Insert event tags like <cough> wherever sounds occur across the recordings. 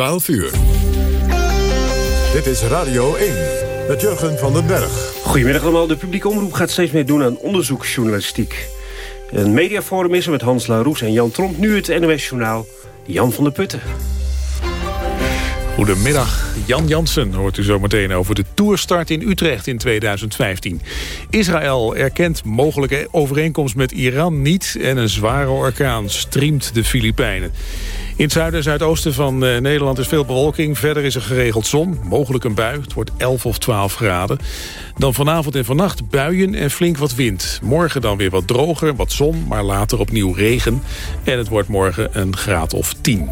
12 uur. Dit is Radio 1 met Jurgen van den Berg. Goedemiddag allemaal. De publieke omroep gaat steeds meer doen aan onderzoeksjournalistiek. Een mediaforum is er met Hans Laroes en Jan Tromp. Nu het NOS-journaal Jan van der Putten. Goedemiddag. Jan Jansen hoort u zo meteen over de toerstart in Utrecht in 2015. Israël erkent mogelijke overeenkomst met Iran niet... en een zware orkaan streamt de Filipijnen. In het zuiden en zuidoosten van eh, Nederland is veel bewolking. Verder is er geregeld zon, mogelijk een bui. Het wordt 11 of 12 graden. Dan vanavond en vannacht buien en flink wat wind. Morgen dan weer wat droger, wat zon, maar later opnieuw regen. En het wordt morgen een graad of 10.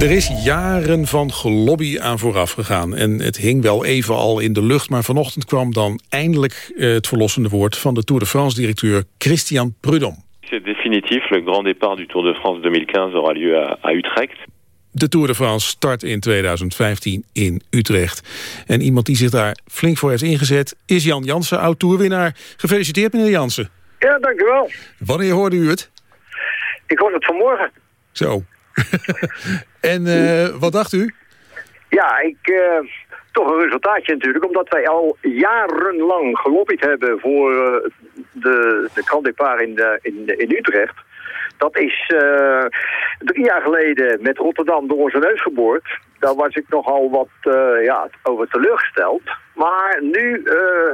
Er is jaren van gelobby aan vooraf gegaan. En het hing wel even al in de lucht. Maar vanochtend kwam dan eindelijk eh, het verlossende woord... van de Tour de France-directeur Christian Prudhomme. C'est définitif. Le grand départ du Tour de France 2015 aura lieu à, à Utrecht. De Tour de France start in 2015 in Utrecht. En iemand die zich daar flink voor heeft ingezet... is Jan Jansen, oud-tourwinnaar. Gefeliciteerd, meneer Jansen. Ja, dank u wel. Wanneer hoorde u het? Ik hoorde het vanmorgen. Zo. <laughs> en uh, wat dacht u? Ja, ik, uh, toch een resultaatje natuurlijk. Omdat wij al jarenlang gelobbyd hebben voor uh, de, de Grand in, in, in Utrecht. Dat is drie jaar geleden met Rotterdam door onze neus geboord. Daar was ik nogal wat ja, over teleurgesteld. Maar nu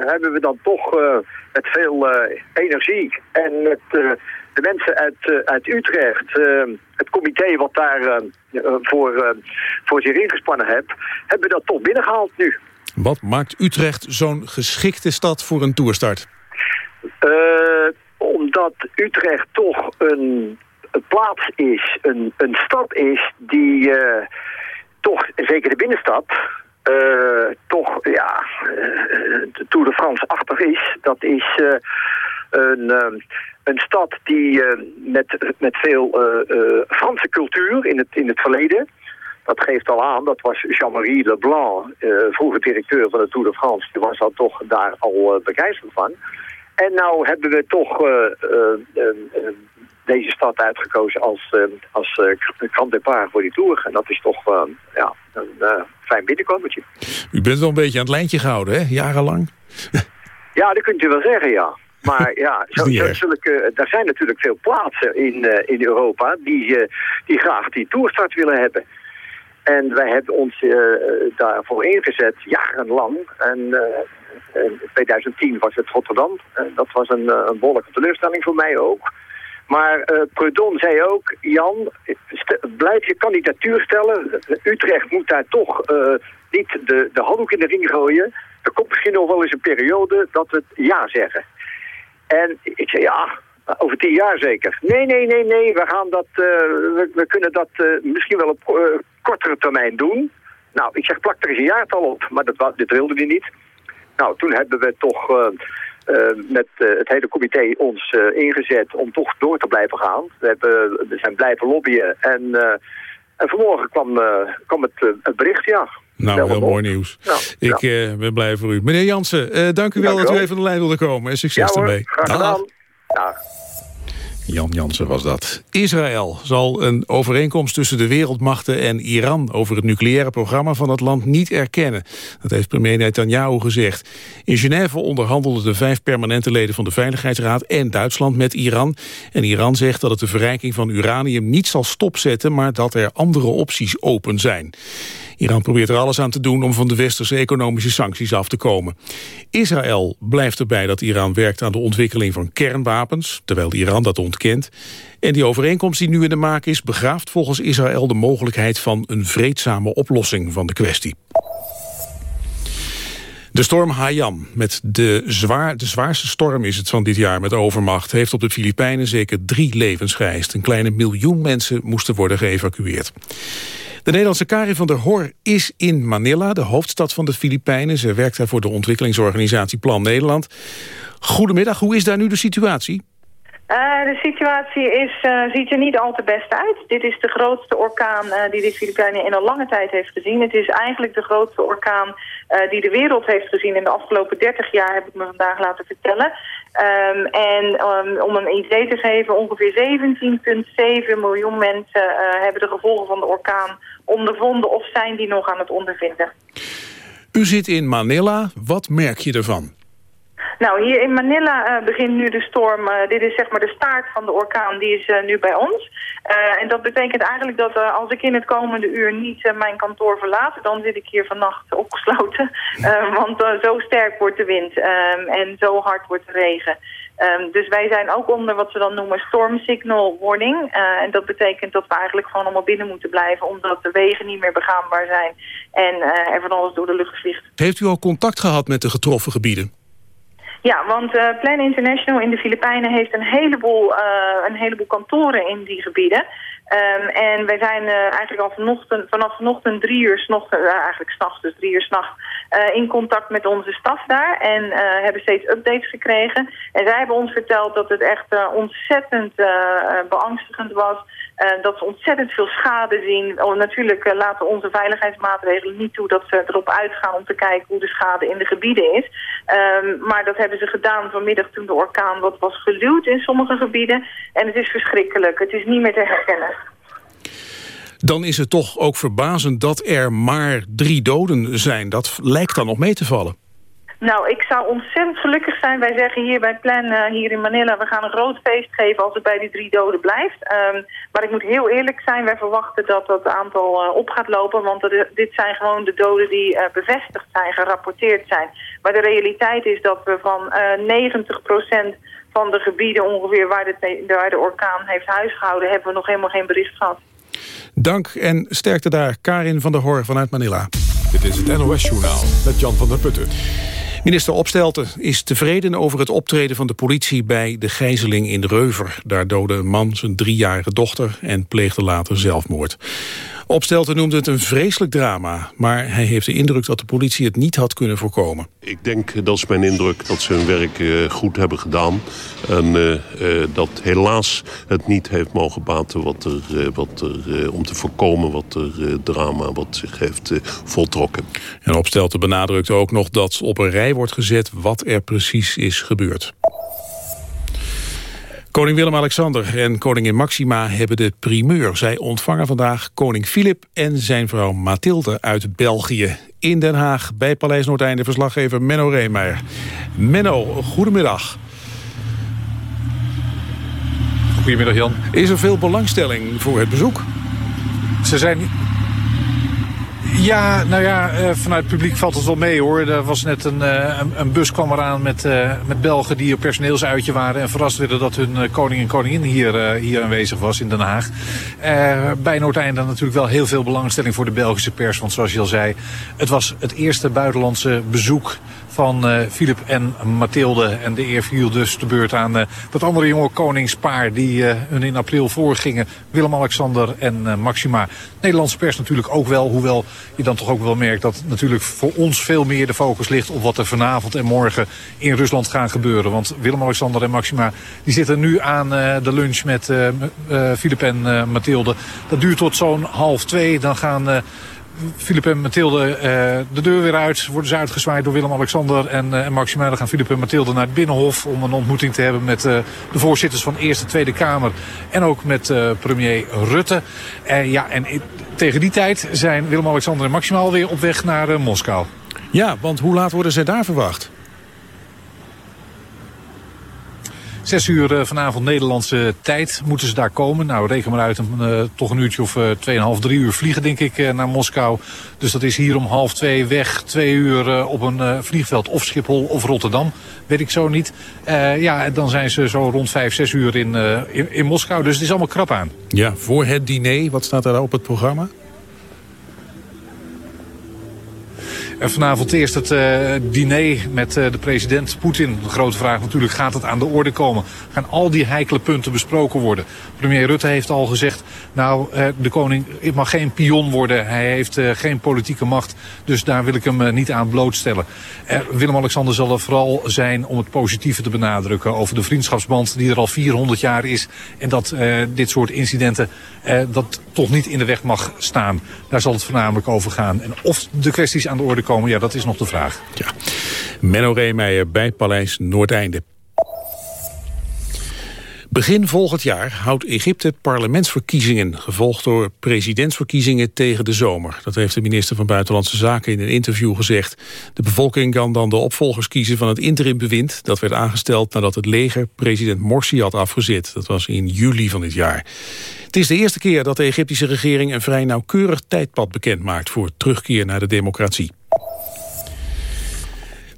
hebben we dan toch met veel energie en met de mensen uit, uit Utrecht, het comité wat daar voor, voor zich ingespannen heeft, hebben dat toch binnengehaald nu. Wat maakt Utrecht zo'n geschikte stad voor een toerstart? omdat Utrecht toch een, een plaats is, een, een stad is die uh, toch, zeker de binnenstad, uh, toch ja, de Tour de France-achtig is. Dat is uh, een, een stad die met, met veel Franse cultuur in het, in het verleden... Dat geeft al aan, dat was Jean-Marie Leblanc, vroeger directeur van de Tour de France. Die was al toch daar al begeisterd van. En nou hebben we toch uh, uh, deze stad uitgekozen als, als Grand Départ voor die Tour. En dat is toch ja, een fijn binnenkomertje. U bent wel een beetje aan het lijntje gehouden, hè? Jarenlang. ja, dat kunt u wel zeggen, ja. Maar ja, <laughs> zo, zo, zulke, er zijn natuurlijk veel plaatsen in, in Europa die, die graag die toerstart willen hebben. En wij hebben ons daarvoor ingezet, jarenlang. En in 2010 was het Rotterdam. dat was een, een behoorlijke teleurstelling voor mij ook. Maar uh, Prudon zei ook, Jan, blijf je kandidatuur stellen. Utrecht moet daar toch uh, niet de, de handdoek in de ring gooien. Er komt misschien nog wel eens een periode dat we het ja zeggen. En ik zei, ja, over tien jaar zeker. Nee, nee, nee, nee, we, gaan dat, uh, we, we, kunnen dat misschien wel op kortere termijn doen. Nou, ik zeg, plak er eens een jaartal op. Maar dat, dit wilde hij niet. Nou, toen hebben we toch met het hele comité ons ingezet om toch door te blijven gaan. We, hebben, zijn blijven lobbyen en, en vanmorgen kwam, kwam het bericht, ja. Nou, heel mooi nieuws. Ja, ik ja. ben blij voor u. Meneer Jansen, dank u wel dank dat u even de lijn wilde komen. En succes ja, ermee. Graag gedaan. Dag. Jan Jansen was dat. Israël zal een overeenkomst tussen de wereldmachten en Iran... over het nucleaire programma van het land niet erkennen. Dat heeft premier Netanyahu gezegd. In Genève onderhandelden de vijf permanente leden van de Veiligheidsraad... en Duitsland met Iran. En Iran zegt dat het de verrijking van uranium niet zal stopzetten... maar dat er andere opties open zijn. Iran probeert er alles aan te doen om van de westerse economische sancties af te komen. Israël blijft erbij dat Iran werkt aan de ontwikkeling van kernwapens, terwijl Iran dat En die overeenkomst die nu in de maak is, begraaft volgens Israël de mogelijkheid van een vreedzame oplossing van de kwestie. De storm Haiyan, met de, zwaar, de zwaarste storm is het van dit jaar met overmacht... heeft op de Filipijnen zeker drie levens geëist. Een kleine miljoen mensen moesten worden geëvacueerd. De Nederlandse Karin van der Hor is in Manila, de hoofdstad van de Filipijnen. Ze werkt daar voor de ontwikkelingsorganisatie Plan Nederland. Goedemiddag, hoe is daar nu de situatie? Uh, de situatie is, uh, ziet er niet al te best uit. Dit is de grootste orkaan uh, die de Filipijnen in een lange tijd heeft gezien. Het is eigenlijk de grootste orkaan die de wereld heeft gezien in de afgelopen 30 jaar, heb ik me vandaag laten vertellen. Um, en um, om een idee te geven, ongeveer 17,7 miljoen mensen hebben de gevolgen van de orkaan ondervonden of zijn die nog aan het ondervinden. U zit in Manila. Wat merk je ervan? Nou, hier in Manila uh, begint nu de storm. Uh, dit is zeg maar de staart van de orkaan, die is uh, nu bij ons. en dat betekent eigenlijk dat als ik in het komende uur niet mijn kantoor verlaat... dan zit ik hier vannacht <laughs> opgesloten. want zo sterk wordt de wind um, en zo hard wordt de regen. Um, dus wij zijn ook onder wat ze dan noemen storm signal warning. en dat betekent dat we eigenlijk gewoon allemaal binnen moeten blijven... omdat de wegen niet meer begaanbaar zijn en er van alles door de lucht vliegt. Heeft u al contact gehad met de getroffen gebieden? Ja, want uh, Plan International in de Filipijnen heeft een heleboel, uh, een heleboel kantoren in die gebieden. Um, en wij zijn uh, eigenlijk al vanochtend, vanaf vanochtend drie uur, s'nachts, eigenlijk s'nachts, dus drie uur s'nachts, in contact met onze staf daar. En hebben steeds updates gekregen. En zij hebben ons verteld dat het echt ontzettend beangstigend was. Uh, dat ze ontzettend veel schade zien. Oh, natuurlijk uh, laten onze veiligheidsmaatregelen niet toe dat ze erop uitgaan om te kijken hoe de schade in de gebieden is. Um, maar dat hebben ze gedaan vanmiddag toen de orkaan wat was geluwd in sommige gebieden. En het is verschrikkelijk. Het is niet meer te herkennen. Dan is het toch ook verbazend dat er maar drie doden zijn. Dat lijkt dan nog mee te vallen. Nou, ik zou ontzettend gelukkig zijn. Wij zeggen hier bij Plan, uh, hier in Manila, we gaan een groot feest geven als het bij die drie doden blijft. Um, maar ik moet heel eerlijk zijn, wij verwachten dat dat aantal uh, op gaat lopen. Want dit zijn gewoon de doden die uh, bevestigd zijn, gerapporteerd zijn. Maar de realiteit is dat we van 90% van de gebieden ongeveer waar de, de orkaan heeft huisgehouden, hebben we nog helemaal geen bericht gehad. Dank en sterkte daar, Karin van der Hoor vanuit Manila. Dit is het NOS Journaal met Jan van der Putten. Minister Opstelten is tevreden over het optreden van de politie bij de gijzeling in Reuver. Daar doodde een man zijn driejarige dochter en pleegde later zelfmoord. Opstelten noemde het een vreselijk drama, maar hij heeft de indruk dat de politie het niet had kunnen voorkomen. Ik denk, dat is mijn indruk, dat ze hun werk uh, goed hebben gedaan. En uh, uh, dat helaas het niet heeft mogen baten wat er, wat er, om te voorkomen wat er drama wat zich heeft voltrokken. En Opstelten benadrukt ook nog dat op een rij wordt gezet wat er precies is gebeurd. Koning Willem-Alexander en koningin Maxima hebben de primeur. Zij ontvangen vandaag koning Filip en zijn vrouw Mathilde uit België. In Den Haag bij Paleis Noordeinde verslaggever Menno Reemeijer. Menno, goedemiddag. Goedemiddag Jan. Is er veel belangstelling voor het bezoek? Ze zijn ja, nou ja, uh, vanuit het publiek valt het wel mee hoor. Er was net een, uh, een, bus kwam eraan met, uh, met Belgen die op personeelsuitje waren... en verrast werden dat hun koning en koningin hier, hier aanwezig was in Den Haag. bij Noordeinde natuurlijk wel heel veel belangstelling voor de Belgische pers. Want zoals je al zei, het was het eerste buitenlandse bezoek van uh, Philip en Mathilde. En de eer viel dus de beurt aan uh, dat andere jonge koningspaar die uh, hun in april voorgingen. Willem-Alexander en Maxima. Nederlandse pers natuurlijk ook wel. Hoewel je dan toch ook wel merkt dat natuurlijk voor ons veel meer de focus ligt op wat er vanavond en morgen in Rusland gaan gebeuren. Want Willem-Alexander en Maxima die zitten nu aan de lunch met Philip en Mathilde. Dat duurt tot zo'n half twee. Dan gaan Filip en Mathilde uh, de deur weer uit. Worden ze uitgezwaaid door Willem-Alexander en, uh, en gaan Filip en Mathilde naar het Binnenhof om een ontmoeting te hebben met uh, de voorzitters van Eerste Tweede Kamer. En ook met premier Rutte. ja, en tegen die tijd zijn Willem-Alexander en Maxima alweer op weg naar Moskou. Ja, want hoe laat worden zij daar verwacht? Zes uur eh, vanavond Nederlandse tijd moeten ze daar komen. Nou, reken maar uit, een, uh, toch een uurtje of uh, tweeënhalf, drie uur vliegen denk ik uh, naar Moskou. Dus dat is hier om half twee weg, twee uur op een vliegveld of Schiphol of Rotterdam. Weet ik zo niet. ja, dan zijn ze zo rond vijf, zes uur in, in, in Moskou. Dus het is allemaal krap aan. Ja, voor het diner, wat staat er op het programma? En vanavond eerst het uh, diner met uh, de president Poetin. De grote vraag natuurlijk, gaat het aan de orde komen? Gaan al die heikele punten besproken worden? Premier Rutte heeft al gezegd, nou, uh, de koning mag geen pion worden. Hij heeft geen politieke macht, dus daar wil ik hem niet aan blootstellen. Willem-Alexander zal er vooral zijn om het positieve te benadrukken... over de vriendschapsband die er al 400 jaar is... en dat dit soort incidenten dat toch niet in de weg mag staan. Daar zal het voornamelijk over gaan. En of de kwesties aan de orde komen, ja, dat is nog de vraag. Ja. Menno Reemeijer bij Paleis Noordeinde. Begin volgend jaar houdt Egypte parlementsverkiezingen... gevolgd door presidentsverkiezingen tegen de zomer. Dat heeft de minister van Buitenlandse Zaken in een interview gezegd. De bevolking kan dan de opvolgers kiezen van het interimbewind. Dat werd aangesteld nadat het leger president Morsi had afgezet. Dat was in juli van dit jaar. Het is de eerste keer dat de Egyptische regering... een vrij nauwkeurig tijdpad bekend maakt... voor terugkeer naar de democratie.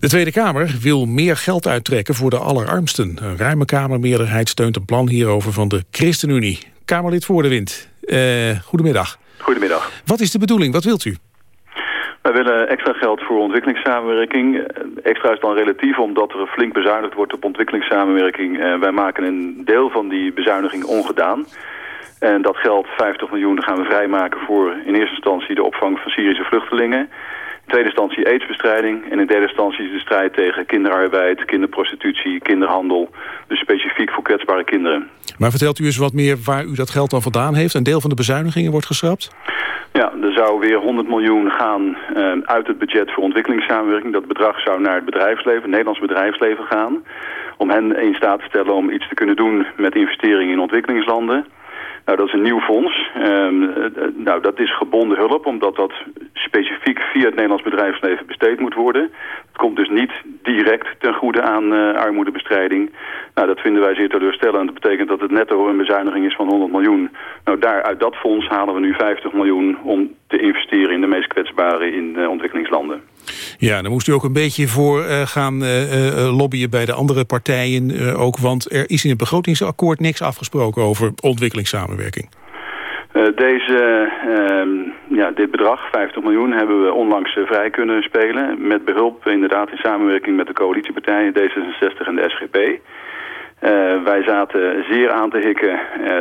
De Tweede Kamer wil meer geld uittrekken voor de allerarmsten. Een ruime Kamermeerderheid steunt een plan hierover van de ChristenUnie. Kamerlid Voor de Wind, uh, goedemiddag. Goedemiddag. Wat is de bedoeling? Wat wilt u? Wij willen extra geld voor ontwikkelingssamenwerking. Extra is dan relatief omdat er flink bezuinigd wordt op ontwikkelingssamenwerking. Uh, wij maken een deel van die bezuiniging ongedaan. En dat geld, 50 miljoen, gaan we vrijmaken voor in eerste instantie de opvang van Syrische vluchtelingen. In tweede instantie aidsbestrijding. En in derde instantie de strijd tegen kinderarbeid, kinderprostitutie, kinderhandel. Dus specifiek voor kwetsbare kinderen. Maar vertelt u eens wat meer waar u dat geld dan vandaan heeft? Een deel van de bezuinigingen wordt geschrapt? Ja, er zou weer 100 miljoen gaan uh, uit het budget voor ontwikkelingssamenwerking. Dat bedrag zou naar het bedrijfsleven, het Nederlands bedrijfsleven gaan. Om hen in staat te stellen om iets te kunnen doen met investeringen in ontwikkelingslanden. Nou, dat is een nieuw fonds. Um, nou, dat is gebonden hulp, omdat dat via het Nederlands bedrijfsleven besteed moet worden. Het komt dus niet direct ten goede aan uh, armoedebestrijding. Nou, dat vinden wij zeer teleurstellend. Dat betekent dat het netto een bezuiniging is van 100 miljoen. Nou, daar, uit dat fonds halen we nu 50 miljoen om te investeren in de meest kwetsbare in uh, ontwikkelingslanden. Ja, dan moest u ook een beetje voor uh, gaan uh, lobbyen bij de andere partijen uh, ook. Want er is in het begrotingsakkoord niks afgesproken over ontwikkelingssamenwerking. deze, ehm, ja, dit bedrag, 50 miljoen, hebben we onlangs vrij kunnen spelen. Met behulp inderdaad in samenwerking met de coalitiepartijen D66 en de SGP. wij zaten zeer aan te hikken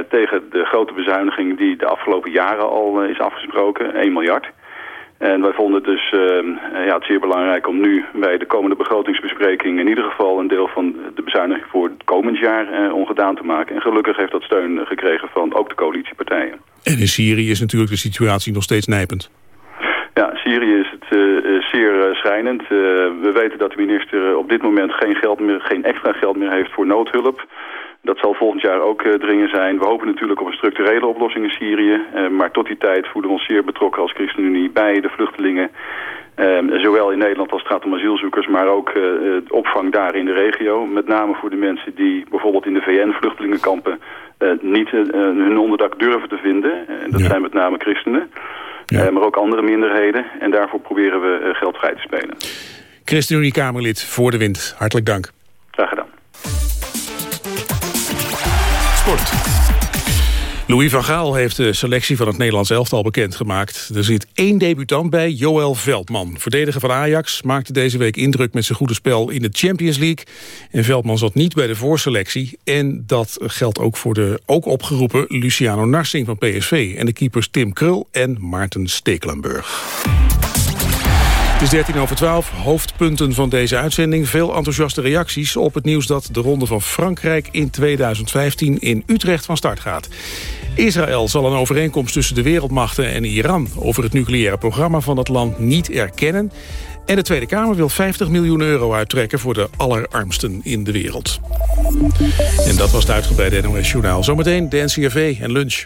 tegen de grote bezuiniging die de afgelopen jaren al is afgesproken, 1 miljard. En wij vonden het dus uh, ja, het zeer belangrijk om nu bij de komende begrotingsbespreking in ieder geval een deel van de bezuiniging voor het komend jaar uh, ongedaan te maken. En gelukkig heeft dat steun gekregen van ook de coalitiepartijen. En in Syrië is natuurlijk de situatie nog steeds nijpend. Ja, Syrië is het uh, zeer schrijnend. we weten dat de minister op dit moment geen, geld meer, geen extra geld meer heeft voor noodhulp. Dat zal volgend jaar ook uh, dringen zijn. We hopen natuurlijk op een structurele oplossing in Syrië. Uh, maar tot die tijd voelen we ons zeer betrokken als ChristenUnie bij de vluchtelingen. Uh, zowel in Nederland als het gaat om asielzoekers, maar ook het opvang daar in de regio. Met name voor de mensen die bijvoorbeeld in de VN-vluchtelingenkampen niet hun onderdak durven te vinden. En dat ja. zijn met name christenen, ja. maar ook andere minderheden. En daarvoor proberen we geld vrij te spelen. ChristenUnie-Kamerlid voor de wind, hartelijk dank. Graag gedaan. Louis van Gaal heeft de selectie van het Nederlands elftal bekendgemaakt. Er zit één debutant bij, Joël Veldman. Verdediger van Ajax maakte deze week indruk met zijn goede spel in de Champions League. En Veldman zat niet bij de voorselectie. En dat geldt ook voor de ook opgeroepen Luciano Narsing van PSV... en de keepers Tim Krul en Maarten Stekelenburg. Is 13 over 12, hoofdpunten van deze uitzending. Veel enthousiaste reacties op het nieuws dat de Ronde van Frankrijk in 2015 in Utrecht van start gaat. Israël zal een overeenkomst tussen de wereldmachten en Iran over het nucleaire programma van het land niet erkennen. En de Tweede Kamer wil 50 miljoen euro uittrekken voor de allerarmsten in de wereld. En dat was het uitgebreide NOS Journaal. Zometeen de NCRV en lunch.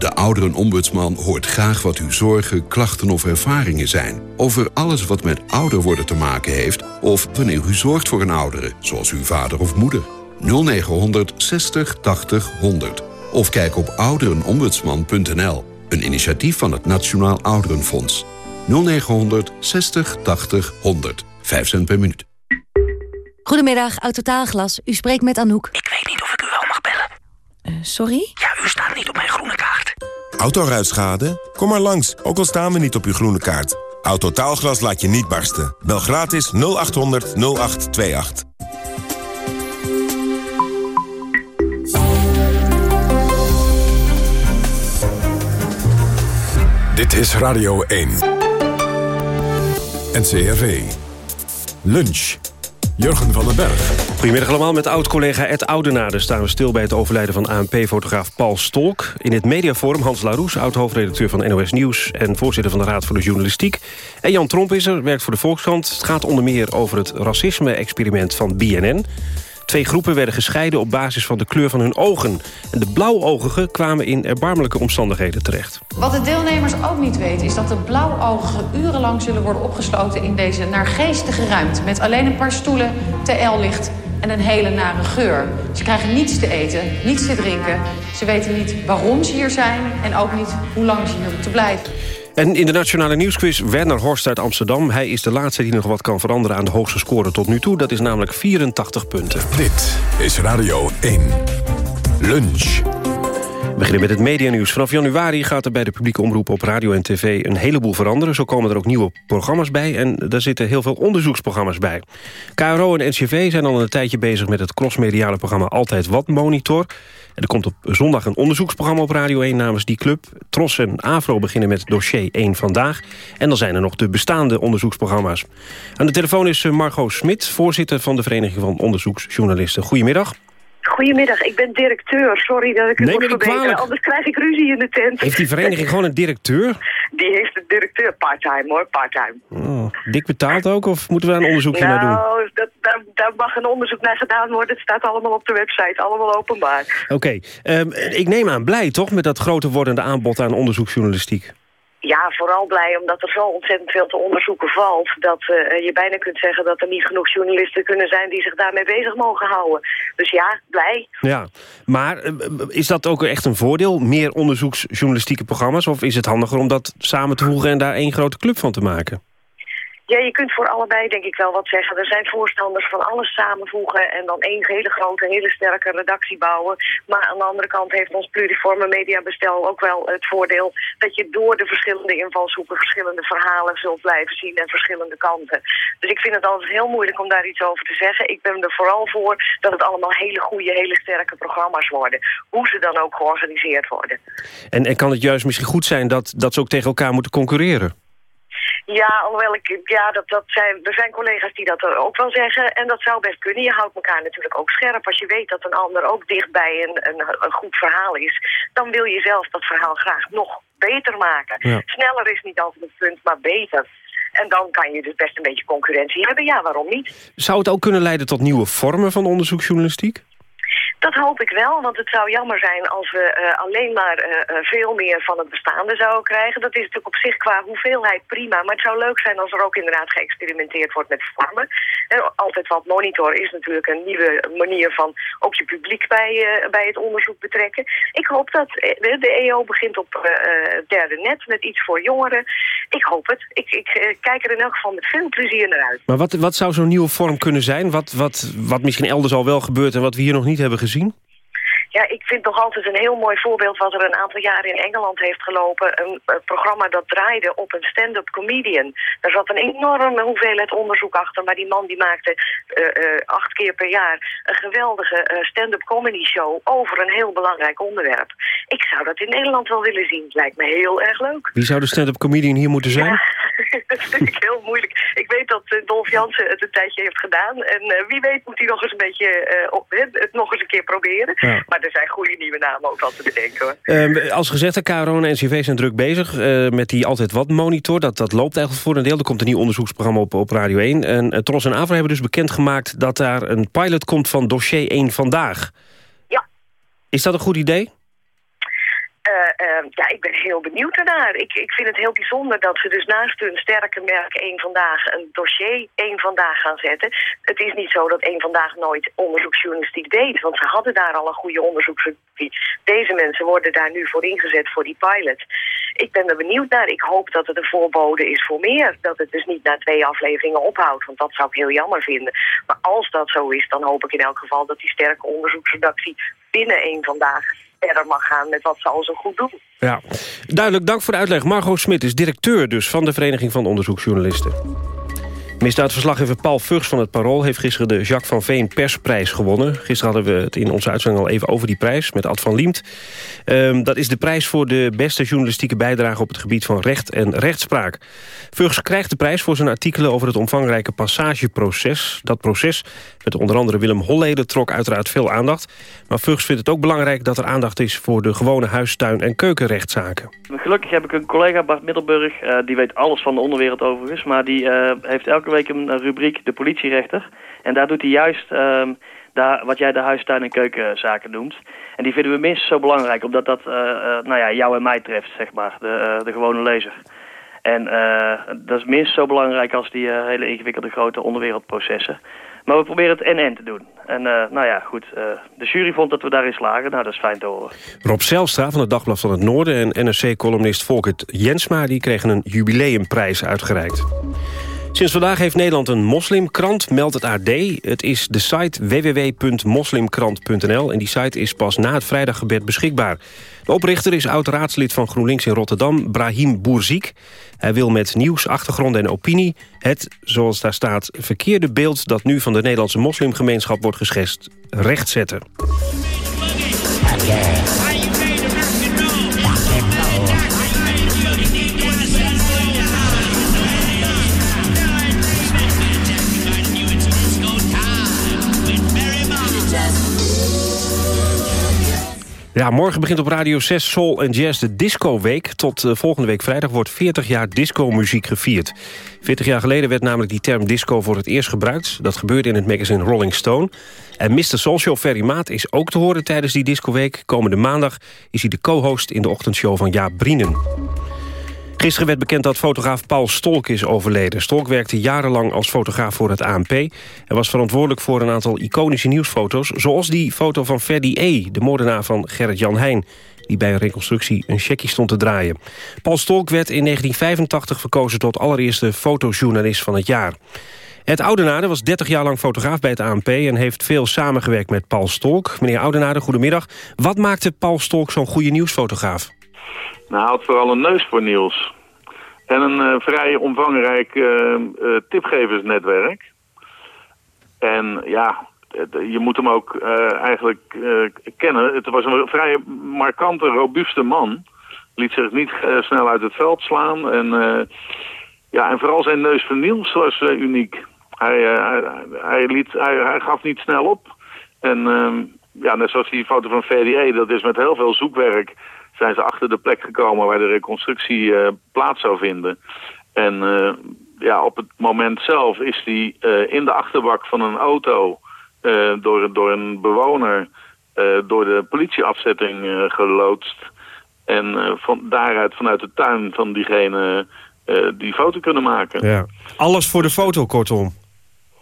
De ouderenombudsman hoort graag wat uw zorgen, klachten of ervaringen zijn... over alles wat met ouder worden te maken heeft... of wanneer u zorgt voor een oudere, zoals uw vader of moeder. 0900 60 80 100. Of kijk op ouderenombudsman.nl. Een initiatief van het Nationaal Ouderenfonds. 0900 60 80 100. 5 cent per minuut. Goedemiddag, Autotaalglas. U spreekt met Anouk. Ik weet niet of ik u wel mag bellen. Uh, sorry? Ja, u staat niet op mijn groene kaart. Autoruitschade? Kom maar langs, ook al staan we niet op uw groene kaart. Autotaalglas laat je niet barsten. Bel gratis 0800 0828. Dit is Radio 1. NCRV. Lunch. Jurgen van den Berg. Goedemiddag allemaal. Met oud-collega Ed Oudenaarde staan we stil bij het overlijden van ANP-fotograaf Paul Stolk. In het mediaforum Hans Laroes, oud-hoofdredacteur van NOS Nieuws... en voorzitter van de Raad voor de Journalistiek. En Jan Tromp is er, werkt voor de Volkskrant. Het gaat onder meer over het racisme-experiment van BNN. Twee groepen werden gescheiden op basis van de kleur van hun ogen. En de blauwogigen kwamen in erbarmelijke omstandigheden terecht. Wat de deelnemers ook niet weten is dat de blauwogigen urenlang zullen worden opgesloten in deze naargeestige ruimte. Met alleen een paar stoelen, TL-licht en een hele nare geur. Ze krijgen niets te eten, niets te drinken. Ze weten niet waarom ze hier zijn en ook niet hoe lang ze hier moeten blijven. En in de Nationale Nieuwsquiz Werner Horst uit Amsterdam. Hij is de laatste die nog wat kan veranderen aan de hoogste score tot nu toe. Dat is namelijk 84 punten. Dit is Radio 1. Lunch. Beginnen met het medianieuws. Vanaf januari gaat er bij de publieke omroep op radio en tv een heleboel veranderen. Zo komen er ook nieuwe programma's bij en daar zitten heel veel onderzoeksprogramma's bij. KRO en NCV zijn al een tijdje bezig met het crossmediale programma Altijd Wat Monitor. En er komt op zondag een onderzoeksprogramma op Radio 1 namens die club. Tros en AVRO beginnen met dossier 1 vandaag. En dan zijn er nog de bestaande onderzoeksprogramma's. Aan de telefoon is eh, Margot Smit, voorzitter van de Vereniging van Onderzoeksjournalisten. Goedemiddag. Goedemiddag, ik ben directeur. Sorry dat ik u moet verbeteren, anders krijg ik ruzie in de tent. Heeft die vereniging gewoon een directeur? Die heeft een directeur part-time hoor, part-time. Oh, dik betaald ook of moeten we daar een onderzoekje nou, naar doen? Nou, dat, daar, daar, mag een onderzoek naar gedaan worden. Het staat allemaal op de website, allemaal openbaar. Oké, um, ik neem aan blij toch met dat groter wordende aanbod aan onderzoeksjournalistiek? Ja, vooral blij omdat er zo ontzettend veel te onderzoeken valt... dat uh, je bijna kunt zeggen dat er niet genoeg journalisten kunnen zijn... die zich daarmee bezig mogen houden. Dus ja, blij. Ja, maar uh, is dat ook echt een voordeel? Meer onderzoeksjournalistieke programma's? Of is het handiger om dat samen te voegen en daar één grote club van te maken? Ja, je kunt voor allebei denk ik wel wat zeggen. Er zijn voorstanders van alles samenvoegen en dan één hele grote, hele sterke redactie bouwen. Maar aan de andere kant heeft ons pluriforme mediabestel ook wel het voordeel dat je door de verschillende invalshoeken verschillende verhalen zult blijven zien en verschillende kanten. Dus ik vind het altijd heel moeilijk om daar iets over te zeggen. Ik ben er vooral voor dat het allemaal hele goede, hele sterke programma's worden. Hoe ze dan ook georganiseerd worden. En, en kan het juist misschien goed zijn dat, dat ze ook tegen elkaar moeten concurreren? Ja, alhoewel ik, ja, dat, dat zijn, er zijn collega's die dat ook wel zeggen. En dat zou best kunnen. Je houdt elkaar natuurlijk ook scherp. Als je weet dat een ander ook dichtbij een, een, een goed verhaal is, dan wil je zelf dat verhaal graag nog beter maken. Ja. Sneller is niet altijd het punt, maar beter. En dan kan je dus best een beetje concurrentie hebben. Ja, waarom niet? Zou het ook kunnen leiden tot nieuwe vormen van onderzoeksjournalistiek? Dat hoop ik wel, want het zou jammer zijn als we uh, alleen maar uh, veel meer van het bestaande zouden krijgen. Dat is natuurlijk op zich qua hoeveelheid prima, maar het zou leuk zijn als er ook inderdaad geëxperimenteerd wordt met vormen. En altijd wat monitor is natuurlijk een nieuwe manier van ook je publiek bij, bij het onderzoek betrekken. Ik hoop dat de, de EO begint op het derde net met iets voor jongeren. Ik hoop het. Ik, ik kijk er in elk geval met veel plezier naar uit. Maar wat, wat zou zo'n nieuwe vorm kunnen zijn? Wat, wat, wat misschien elders al wel gebeurt en wat we hier nog niet hebben gezien? Ja, ik vind nog altijd een heel mooi voorbeeld wat er een aantal jaren in Engeland heeft gelopen. Een, een programma dat draaide op een stand-up comedian. Daar zat een enorme hoeveelheid onderzoek achter, maar die man die maakte uh, uh, acht keer per jaar een geweldige uh, stand-up comedy show over een heel belangrijk onderwerp. Ik zou dat in Nederland wel willen zien. Lijkt me heel erg leuk. Wie zou de stand-up comedian hier moeten zijn? Ja, <laughs> dat is natuurlijk heel moeilijk. Ik weet dat Dolf Jansen het een tijdje heeft gedaan. En wie weet moet hij nog eens een beetje op, het nog eens een keer proberen. Ja. Maar er zijn goede nieuwe namen ook al te bedenken. Hoor. Uh, als gezegd, de KRO en NCV zijn druk bezig met die Altijd Wat monitor. Dat, dat loopt eigenlijk voor een deel. Er komt een nieuw onderzoeksprogramma op, op Radio 1. En Tros en Avro hebben dus bekendgemaakt dat daar een pilot komt van dossier 1 vandaag. Ja. Is dat een goed idee? Uh, ja, ik ben heel benieuwd ernaar. Ik, ik vind het heel bijzonder dat ze dus naast hun sterke merk één Vandaag een dossier één Vandaag gaan zetten. Het is niet zo dat één Vandaag nooit onderzoeksjournalistiek deed, want ze hadden daar al een goede onderzoeksjournalistiek. Deze mensen worden daar nu voor ingezet voor die pilot. Ik ben er benieuwd naar. Ik hoop dat het een voorbode is voor meer. Dat het dus niet na twee afleveringen ophoudt, want dat zou ik heel jammer vinden. Maar als dat zo is, dan hoop ik in elk geval dat die sterke onderzoeksredactie binnen één Vandaag verder mag gaan met wat ze al zo goed doen. Ja, duidelijk. Dank voor de uitleg. Margot Smit is directeur dus van de Vereniging van Onderzoeksjournalisten. Misdaadverslaggever Paul Vugs van het Parool... heeft gisteren de Jacques van Veen Persprijs gewonnen. Gisteren hadden we het in onze uitzending al even over die prijs... met Ad van Liemt. Um, dat is de prijs voor de beste journalistieke bijdrage... op het gebied van recht en rechtspraak. Vugs krijgt de prijs voor zijn artikelen... over het omvangrijke passageproces. Dat proces, met onder andere Willem Holleden... trok uiteraard veel aandacht. Maar Vugs vindt het ook belangrijk dat er aandacht is... voor de gewone huistuin- en keukenrechtszaken. Gelukkig heb ik een collega, Bart Middelburg... Uh, die weet alles van de onderwereld overigens... maar die uh, heeft elke week een rubriek De Politierechter. En daar doet hij juist um, daar, wat jij de huistuin- en keukenzaken noemt. En die vinden we minstens zo belangrijk, omdat dat uh, nou ja, jou en mij treft, zeg maar, de, de gewone lezer. En dat is minstens zo belangrijk als die hele ingewikkelde grote onderwereldprocessen. Maar we proberen het en-en te doen. En uh, nou ja, goed, de jury vond dat we daarin slagen. Nou, dat is fijn te horen. Rob Zelstra van het Dagblad van het Noorden... en NRC-columnist Volkert Jensma... die kregen een jubileumprijs uitgereikt. Sinds vandaag heeft Nederland een moslimkrant, meldt het AD. Het is de site www.moslimkrant.nl en die site is pas na het vrijdaggebed beschikbaar. De oprichter is oud-raadslid van GroenLinks in Rotterdam, Brahim Boerziek. Hij wil met nieuws, achtergrond en opinie het, zoals daar staat... verkeerde beeld dat nu van de Nederlandse moslimgemeenschap wordt geschetst, rechtzetten. Ja, morgen begint op Radio 6 Soul and Jazz de Disco Week. Tot uh, volgende week vrijdag wordt 40 jaar disco-muziek gevierd. 40 jaar geleden werd namelijk die term disco voor het eerst gebruikt. Dat gebeurde in het magazine Rolling Stone. En Mr. Soulshow Ferry Maat is ook te horen tijdens die Disco Week. Komende maandag is hij de co-host in de ochtendshow van Jaap Brienen. Gisteren werd bekend dat fotograaf Paul Stolk is overleden. Stolk werkte jarenlang als fotograaf voor het ANP... en was verantwoordelijk voor een aantal iconische nieuwsfoto's... zoals die foto van Ferdy E., de moordenaar van Gerrit-Jan Heijn... die bij een reconstructie een checkie stond te draaien. Paul Stolk werd in 1985 verkozen tot allereerste fotojournalist van het jaar. Het Oudenaarde was 30 jaar lang fotograaf bij het ANP... en heeft veel samengewerkt met Paul Stolk. Meneer Oudenaarde, goedemiddag. Wat maakte Paul Stolk zo'n goede nieuwsfotograaf? Nou, hij had vooral een neus voor nieuws. En een uh, vrij omvangrijk uh, uh, tipgeversnetwerk. En ja, je moet hem ook eigenlijk kennen. Het was een vrij markante, robuuste man. Liet zich niet snel uit het veld slaan. En, ja, en vooral zijn neus voor nieuws was uniek. Hij, hij, hij, liet, hij, hij gaf niet snel op. En ehm, ja, net zoals die foto van VDE, dat is met heel veel zoekwerk zijn ze achter de plek gekomen waar de reconstructie uh, plaats zou vinden. En uh, ja, op het moment zelf is die uh, in de achterbak van een auto door, door een bewoner door de politieafzetting geloodst. En van daaruit vanuit de tuin van diegene die foto kunnen maken. Ja. Alles voor de foto, kortom.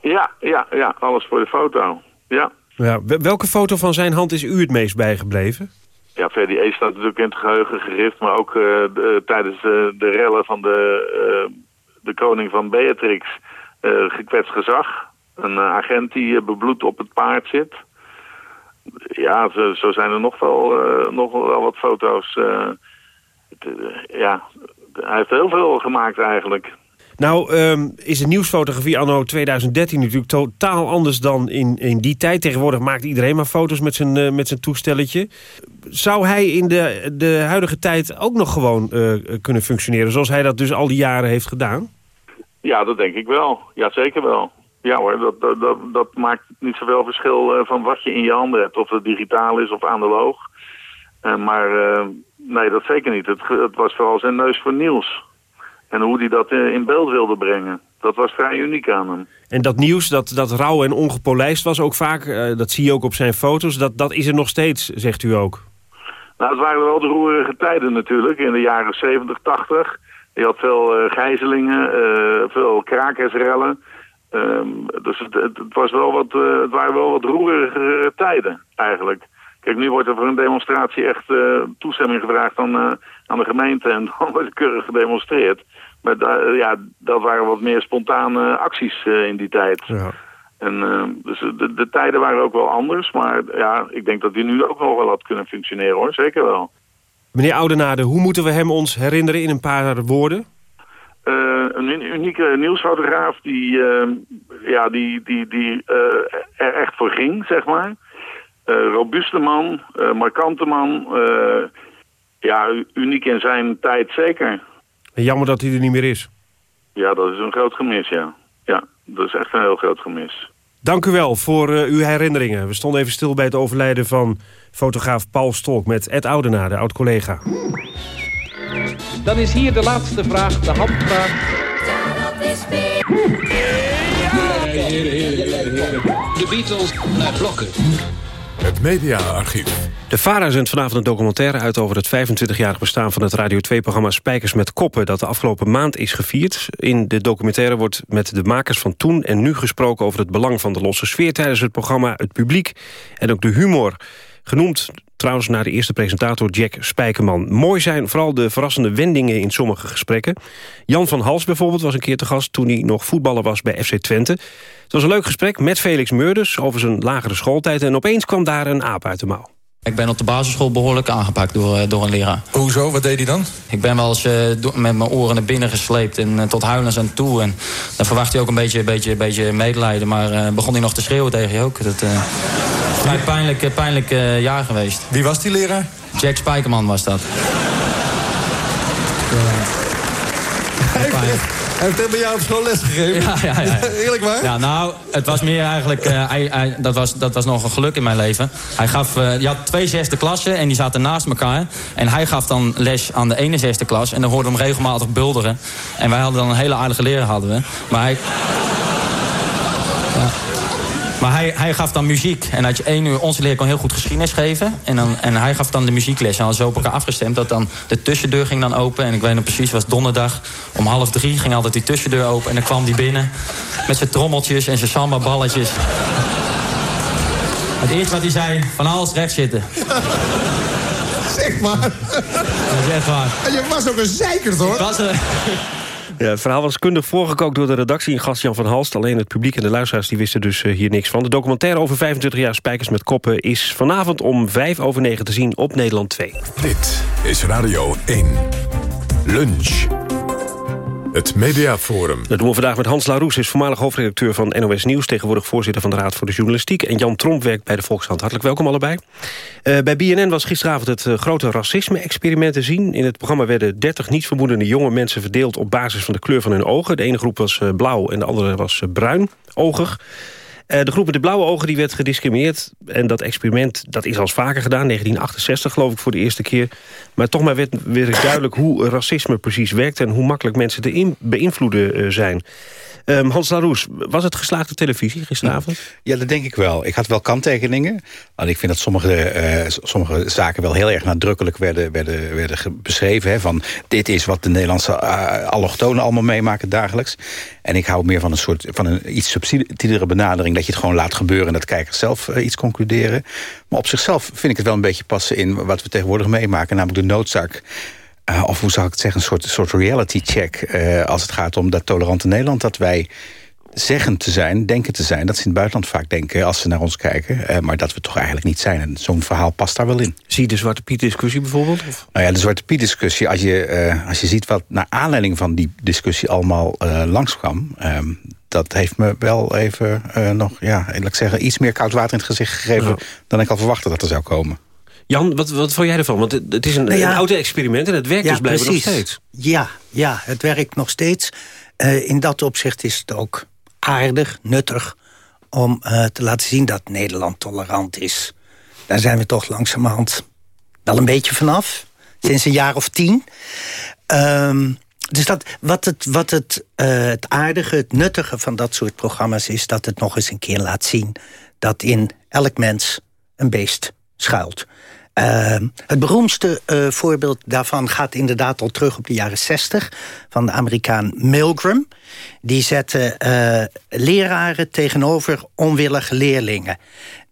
Ja, ja, ja, alles voor de foto. Ja. Ja, welke foto van zijn hand is u het meest bijgebleven? Ja, VDE staat natuurlijk in het geheugen gericht, maar ook uh, de, tijdens de, de rellen van de, de koning van Beatrix gekwetst gezag. Een agent die bebloed op het paard zit. Ja, zo, zijn er nog wel, nog wel wat foto's. Ja, hij heeft heel veel gemaakt eigenlijk. Nou um, is de nieuwsfotografie anno 2013 natuurlijk totaal anders dan in, in die tijd. Tegenwoordig maakt iedereen maar foto's met zijn, uh, met zijn toestelletje. Zou hij in de, de huidige tijd ook nog gewoon uh, kunnen functioneren... zoals hij dat dus al die jaren heeft gedaan? Ja, dat denk ik wel. Ja, zeker wel. Ja hoor, dat, dat, dat, maakt niet zoveel verschil uh, van wat je in je handen hebt. Of het digitaal is of analoog. maar nee, dat zeker niet. Het, het was vooral zijn neus voor nieuws. En hoe hij dat in beeld wilde brengen. Dat was vrij uniek aan hem. En dat nieuws, dat, dat rauw en ongepolijst was ook vaak... Uh, dat zie je ook op zijn foto's, dat, dat is er nog steeds, zegt u ook. Nou, het waren wel de roerige tijden natuurlijk, in de jaren 70, 80. Je had veel uh, gijzelingen, uh, veel krakersrellen. Um, dus het, het, was wel wat, uh, het waren wel wat roerige tijden eigenlijk. Kijk, nu wordt er voor een demonstratie echt toestemming gevraagd aan, aan de gemeente en <laughs> dan wordt er keurig gedemonstreerd. Maar da, ja, dat waren wat meer spontane acties in die tijd. Ja. En dus de, de, tijden waren ook wel anders, maar ja, ik denk dat die nu ook nog wel had kunnen functioneren hoor, zeker wel. Meneer Oudenaarde, hoe moeten we hem ons herinneren in een paar woorden? Uh, een unieke nieuwsfotograaf die, uh, ja, die, die, die uh, er echt voor ging, zeg maar. Robuuste man, markante man. ja, uniek in zijn tijd zeker. En jammer dat hij er niet meer is. Ja, dat is een groot gemis, ja. Ja, dat is echt een heel groot gemis. Dank u wel voor uw herinneringen. We stonden even stil bij het overlijden van fotograaf Paul Stolk... met Ed Oudenaar, de oud-collega. Dan is hier de laatste vraag, de handvraag. De Beatles naar blokken. Het mediaarchief. De VARA zendt vanavond een documentaire uit over het 25-jarig bestaan van het Radio 2-programma Spijkers met Koppen, dat de afgelopen maand is gevierd. In de documentaire wordt met de makers van toen en nu gesproken over het belang van de losse sfeer tijdens het programma, het publiek en ook de humor. Genoemd trouwens naar de eerste presentator Jack Spijkerman. Mooi zijn vooral de verrassende wendingen in sommige gesprekken. Jan van Hals bijvoorbeeld was een keer te gast... toen hij nog voetballer was bij FC Twente. Het was een leuk gesprek met Felix Meurders over zijn lagere schooltijd... en opeens kwam daar een aap uit de mouw. Ik ben op de basisschool behoorlijk aangepakt door, eh, door een leraar. Hoezo? Wat deed hij dan? Ik ben wel eens uh, met mijn oren naar binnen gesleept en uh, tot huilens aan toe. En dan verwacht hij ook een beetje, beetje, beetje medelijden. Maar uh, begon hij nog te schreeuwen tegen je ook. Dat, vrij pijnlijk, pijnlijk jaar geweest. Wie was die leraar? Jack Spijkerman was dat. Hij heeft bij jou op school lesgegeven? Ja, ja, ja. <laughs> Eerlijk waar? Ja, nou, het was meer eigenlijk... Uh, hij, hij, dat, was, dat was nog een geluk in mijn leven. Hij gaf... Uh, je had twee zesde klassen en die zaten naast elkaar. En hij gaf dan les aan de ene zesde klas. En dan hoorde hem regelmatig bulderen. En wij hadden dan een hele aardige leraar, hadden we. Maar hij... Maar hij, hij gaf dan muziek. En had je één uur, onze leer kon heel goed geschiedenis geven. En, dan, en hij gaf dan de muziekles. En hadden zo op elkaar afgestemd dat dan de tussendeur ging dan open. En ik weet nog precies, het was donderdag. Om half drie ging altijd die tussendeur open. En dan kwam die binnen. Met zijn trommeltjes en zijn samba-balletjes. Het eerste wat hij zei, van alles recht zitten. Zeg maar. Dat is echt waar. En je was ook een zeiker, hoor. Ik was. Ja, het verhaal was kundig voorgekookt door de redactie in gast Jan van Halst. Alleen het publiek en de luisteraars die wisten dus hier niks van. De documentaire over 25 jaar Spijkers met Koppen... is vanavond om 5 over 9 te zien op Nederland 2. Dit is Radio 1. Lunch. Het Mediaforum. Dat doen we vandaag met Hans Laroes, is voormalig hoofdredacteur van NOS Nieuws... tegenwoordig voorzitter van de Raad voor de Journalistiek... en Jan Tromp werkt bij de Volkshand. Hartelijk welkom allebei. Uh, bij BNN was gisteravond het uh, grote racisme-experiment te zien. In het programma werden 30 niet vermoedende jonge mensen verdeeld... op basis van de kleur van hun ogen. De ene groep was uh, blauw en de andere was bruin, ogig. Uh, de groep met de blauwe ogen die werd gediscrimineerd. En dat experiment dat is al vaker gedaan. 1968 geloof ik voor de eerste keer. Maar toch maar werd, werd duidelijk hoe racisme precies werkt... en hoe makkelijk mensen te beïnvloeden uh, zijn. Um, Hans Laroes, was het geslaagde televisie gisteravond? Ja, dat denk ik wel. Ik had wel kanttekeningen. Want ik vind dat sommige, uh, sommige zaken wel heel erg nadrukkelijk werden, werden, werden beschreven. Hè, van dit is wat de Nederlandse uh, allochtonen allemaal meemaken dagelijks. En ik hou meer van een soort van een iets subtielere benadering. Dat je het gewoon laat gebeuren en dat kijkers zelf uh, iets concluderen. Maar op zichzelf vind ik het wel een beetje passen in wat we tegenwoordig meemaken. Namelijk de noodzaak uh, of hoe zou ik het zeggen, een soort, soort reality check... Uh, als het gaat om dat tolerante Nederland... dat wij zeggen te zijn, denken te zijn... dat ze in het buitenland vaak denken als ze naar ons kijken... Uh, maar dat we toch eigenlijk niet zijn. En zo'n verhaal past daar wel in. Zie je de Zwarte Piet-discussie bijvoorbeeld? Of? Nou ja, de Zwarte Piet-discussie... Als, je, als je ziet wat naar aanleiding van die discussie allemaal langskwam... Ehm, dat heeft me wel even nog, ja, ik zeggen... iets meer koud water in het gezicht gegeven... Ja. dan ik al verwachtte dat er zou komen. Jan, wat, wat vond jij ervan? Want het, is een, nou ja, een oud experiment en het werkt ja, dus blijven precies. nog steeds. Ja, ja, het werkt nog steeds. Uh, in dat opzicht is het ook aardig, nuttig... om uh, te laten zien dat Nederland tolerant is. Daar zijn we toch langzamerhand wel een beetje vanaf. Sinds een jaar of tien. Um, dus dat, wat, het, wat het, uh, het aardige, het nuttige van dat soort programma's is... dat het nog eens een keer laat zien dat in elk mens een beest schuilt. Ehm, het beroemdste eh, voorbeeld daarvan gaat inderdaad al terug op de jaren 60... van de Amerikaan Milgram. Die zette eh, leraren tegenover onwillige leerlingen.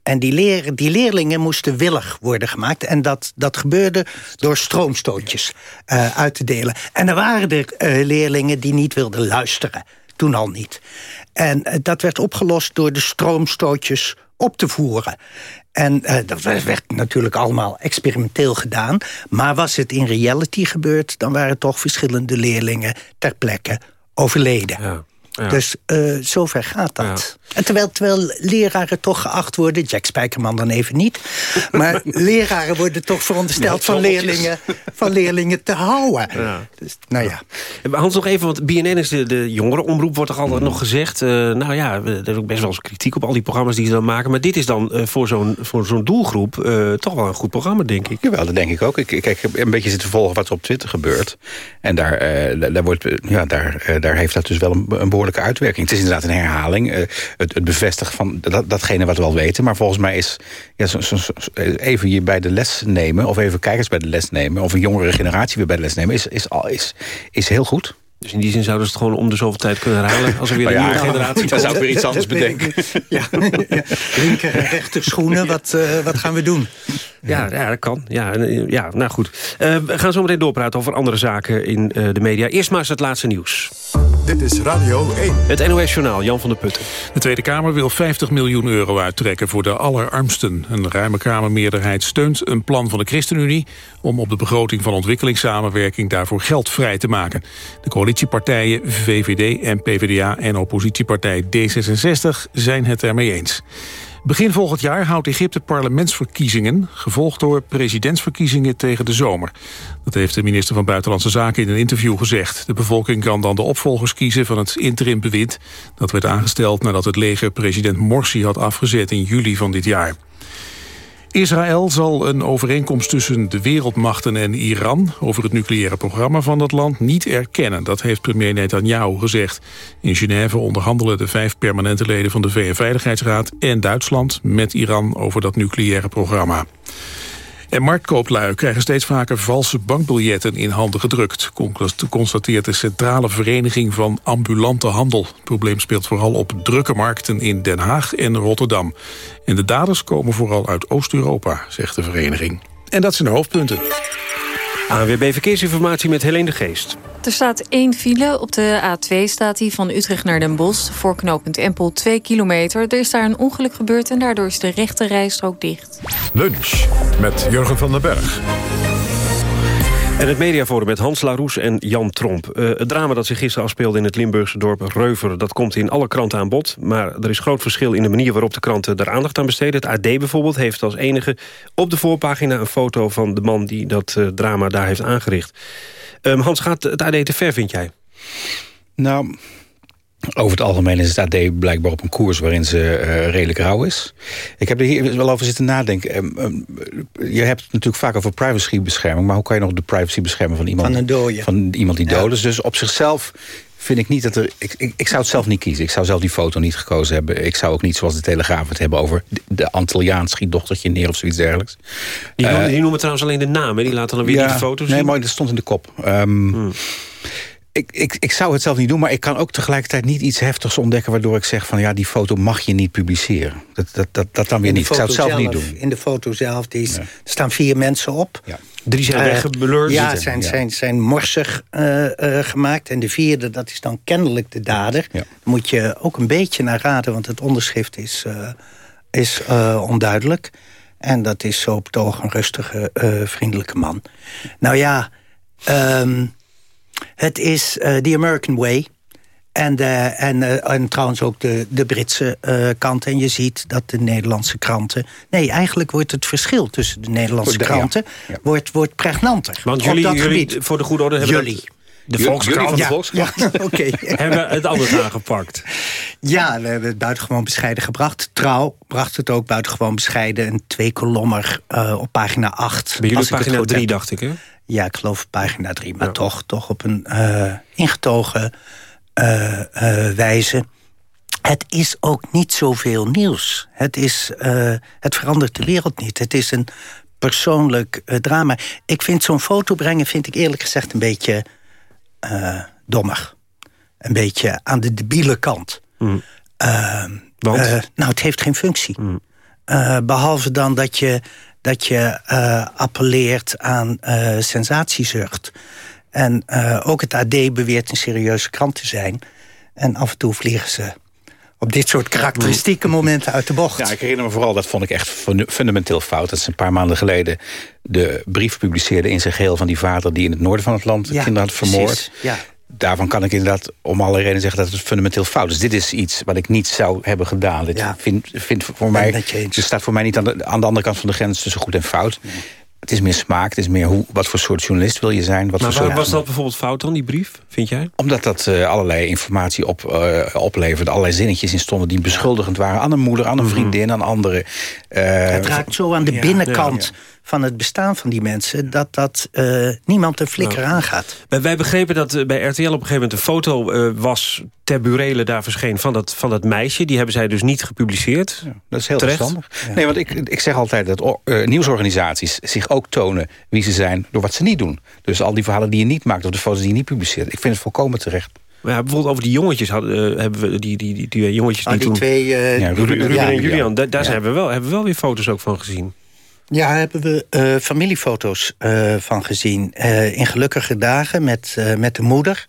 En die, leer, die leerlingen moesten willig worden gemaakt. En dat, dat gebeurde door stroomstootjes uh, uit te delen. En er waren er uh, leerlingen die niet wilden luisteren. Toen al niet. En uh, dat werd opgelost door de stroomstootjes op te voeren. En dat werd natuurlijk allemaal experimenteel gedaan. Maar was het in reality gebeurd... dan waren toch verschillende leerlingen ter plekke overleden. Ja. Ja. Dus uh, zover gaat dat. Ja. En terwijl, terwijl leraren toch geacht worden... Jack Spijkerman dan even niet... maar <laughs> leraren worden toch verondersteld van leerlingen, van leerlingen te houden. Ja. Dus, nou ja. Hans, nog even, want BNN is de, de jongerenomroep... wordt toch altijd nog gezegd... Uh, nou ja, er is ook best wel eens kritiek op al die programma's die ze dan maken... maar dit is dan uh, voor zo'n zo'n doelgroep toch wel een goed programma, denk ik. Jawel, dat denk ik ook. Ik, ik, ik heb een beetje zitten volgen wat er op Twitter gebeurt. En daar, daar, wordt, ja, daar, daar heeft dat dus wel een, een behoorlijk uitwerking. Het is inderdaad een herhaling. Uh, het, het bevestigen van dat, datgene wat we al weten. Maar volgens mij is ja, zo, zo, even je bij de les nemen... of even kijkers bij de les nemen... of een jongere generatie weer bij de les nemen... is, is, is, is heel goed. Dus in die zin zouden ze het gewoon om de zoveel tijd kunnen herhalen... als er weer een <laughs> ja, nieuwe generatie Dan zou ik weer iets anders bedenken. Ja, ja. linker en rechter schoenen, wat, uh, wat gaan we doen? Ja, ja dat kan. Ja, ja nou goed. Uh, we gaan zo meteen doorpraten over andere zaken in uh, de media. Eerst maar eens het laatste nieuws. Dit is Radio 1. Het NOS-journaal, Jan van der Putten. De Tweede Kamer wil 50 miljoen euro uittrekken voor de allerarmsten. Een ruime Kamermeerderheid steunt een plan van de ChristenUnie... om op de begroting van ontwikkelingssamenwerking daarvoor geld vrij te maken. De coalitiepartijen VVD en PvdA en oppositiepartij D66 zijn het ermee eens. Begin volgend jaar houdt Egypte parlementsverkiezingen... gevolgd door presidentsverkiezingen tegen de zomer. Dat heeft de minister van Buitenlandse Zaken in een interview gezegd. De bevolking kan dan de opvolgers kiezen van het interimbewind. Dat werd aangesteld nadat het leger president Morsi had afgezet in juli van dit jaar. Israël zal een overeenkomst tussen de wereldmachten en Iran... over het nucleaire programma van dat land niet erkennen. Dat heeft premier Netanyahu gezegd. In Genève onderhandelen de vijf permanente leden van de VN-veiligheidsraad... en Duitsland met Iran over dat nucleaire programma. En marktkooplui krijgen steeds vaker valse bankbiljetten in handen gedrukt. Constateert de Centrale Vereniging van Ambulante Handel. Het probleem speelt vooral op drukke markten in Den Haag en Rotterdam. En de daders komen vooral uit Oost-Europa, zegt de vereniging. En dat zijn de hoofdpunten. ANWB Verkeersinformatie met Helene de Geest. Er staat één file. Op de A2 staat die van Utrecht naar Den Bosch. Voor knooppunt Empel 2 kilometer. Er is daar een ongeluk gebeurd en daardoor is de rechte rijstrook dicht. Lunch met Jurgen van den Berg. En het mediaforum met Hans Laroes en Jan Tromp. Uh, het drama dat zich gisteren afspeelde in het Limburgse dorp Reuver... dat komt in alle kranten aan bod. Maar er is groot verschil in de manier waarop de kranten er aandacht aan besteden. Het AD bijvoorbeeld heeft als enige op de voorpagina... een foto van de man die dat uh, drama daar heeft aangericht. Um, Hans, gaat het AD te ver, vind jij? Nou, over het algemeen is het AD blijkbaar op een koers waarin ze uh, redelijk rauw is. Ik heb er hier wel over zitten nadenken. Um, um, je hebt het natuurlijk vaak over privacybescherming... maar hoe kan je nog de privacy beschermen van iemand, van een dode. van iemand die ja. dood is? Dus op zichzelf vind ik niet dat er... Ik, ik, ik, zou het zelf niet kiezen. Ik zou zelf die foto niet gekozen hebben. Ik zou ook niet, zoals de Telegraaf het hebben... over de, de Antilliaan schietdochtertje neer of zoiets dergelijks. Die, uh, die noemen trouwens alleen de naam. Hè? Die laten dan weer ja, die foto's Nee, zien. maar dat stond in de kop. Um, hmm. Ik, ik, ik zou het zelf niet doen, maar ik kan ook tegelijkertijd niet iets heftigs ontdekken... waardoor ik zeg van ja, die foto mag je niet publiceren. Dat, dat, dat, dat dan weer niet. Ik zou het zelf, zelf, niet doen. In de foto zelf die is, er staan vier mensen op. Ja. Drie zijn uh, weggeblurred. Ja, zijn, ja. zijn, zijn morsig uh, uh, gemaakt. En de vierde, dat is dan kennelijk de dader. Ja. Daar moet je ook een beetje naar raden, want het onderschrift is, is onduidelijk. En dat is zo op het oog een rustige, vriendelijke man. Nou ja... Um, het is uh, The American Way. En, uh, en, uh, en trouwens ook de, de Britse uh, kant. En je ziet dat de Nederlandse kranten... Nee, eigenlijk wordt het verschil tussen de Nederlandse de, kranten... Ja. Ja. Wordt, wordt pregnanter. Want jullie, dat jullie gebied. voor de goede orde hebben jullie. De Volkskrant. Ja, <laughs> ja, okay. <laughs> hebben het anders aangepakt. Ja, we hebben het buitengewoon bescheiden gebracht. Trouw bracht het ook buitengewoon bescheiden. Een twee kolommer uh, op pagina 8. Bij jullie pagina 3, dacht ik, hè? Ja, ik geloof pagina 3. Maar ja. toch, toch op een uh, ingetogen uh, wijze. Het is ook niet zoveel nieuws. Het, is, het verandert de wereld niet. Het is een persoonlijk eh, drama. Ik vind zo'n foto brengen, vind ik eerlijk gezegd een beetje dommig. Een beetje aan de debiele kant. Mm. Want? uh, nou, het heeft geen functie. Mm. Behalve dan dat je, dat je uh, appelleert aan uh, sensatiezucht. En ook het AD beweert een serieuze krant te zijn. En af en toe vliegen ze op dit soort karakteristieke momenten uit de bocht. Ja, ik herinner me vooral, dat vond ik echt fundamenteel fout. Dat is een paar maanden geleden de brief publiceerde in zijn geheel... van die vader die in het noorden van het land ja, kinderen had vermoord. Precies, ja. Daarvan kan ik inderdaad om alle redenen zeggen dat het fundamenteel fout is. Dit is iets wat ik niet zou hebben gedaan. Dit ja. vind, vind voor mij, het staat voor mij niet aan de, aan de andere kant van de grens tussen goed en fout. Nee. Het is meer smaak, het is meer hoe, wat voor soort journalist wil je zijn. Wat maar voor waar soort... was dat bijvoorbeeld fout dan, die brief, vind jij? Omdat dat uh, allerlei informatie op, uh, opleverde. Allerlei zinnetjes in stonden die beschuldigend waren... aan een moeder, aan een vriendin, aan anderen. Uh, het raakt zo aan de ja, binnenkant... Ja, ja van het bestaan van die mensen... dat dat uh, niemand een flikker nou, aangaat. Wij, begrepen dat uh, bij RTL op een gegeven moment een foto uh, was... ter burele daar verscheen van dat, van dat meisje. Die hebben zij dus niet gepubliceerd. Ja, dat is heel Terecht. verstandig. Ja. Nee, want ik, ik zeg altijd dat nieuwsorganisaties zich ook tonen... wie ze zijn door wat ze niet doen. Dus al die verhalen die je niet maakt... of de foto's die je niet publiceert. Ik vind het volkomen terecht. Maar ja, bijvoorbeeld over die jongetjes hadden, uh, hebben we die, die, die, die jongetjes ah, die, die toen... twee, uh, ja, Ruben, Ruben ja, en Julian. Daar, daar hebben, we wel, hebben we wel weer foto's ook van gezien. Ja, daar hebben we uh, familiefoto's uh, van gezien. Uh, in gelukkige dagen met, met de moeder,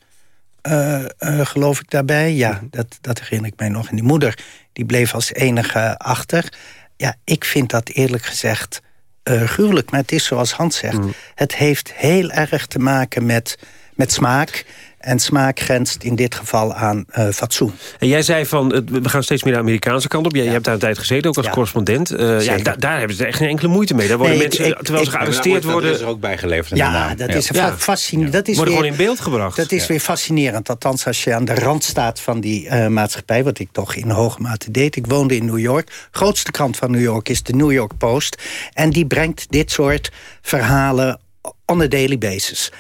geloof ik daarbij. Ja, dat, dat herinner ik mij nog. En die moeder die bleef als enige achter. Ja, ik vind dat eerlijk gezegd gruwelijk. Maar het is zoals Hans zegt. Mm. Het heeft heel erg te maken met, met smaak... En smaak grenst in dit geval aan uh, fatsoen. En jij zei van, we gaan steeds meer de Amerikaanse kant op. Jij ja. hebt daar een tijd gezeten, ook als ja. correspondent. Uh, ja, da daar hebben ze echt geen enkele moeite mee. Daar worden nee, mensen, ik, terwijl ze gearresteerd worden... Dat is er ook bijgeleverd. Ja, dat is, ja. fascinerend. Dat is worden weer, gewoon in beeld gebracht. Dat is weer fascinerend. Althans, als je aan de rand staat van die uh, maatschappij... wat ik toch in hoge mate deed. Ik woonde in New York. grootste krant van New York is de New York Post. En die brengt dit soort verhalen on a daily basis.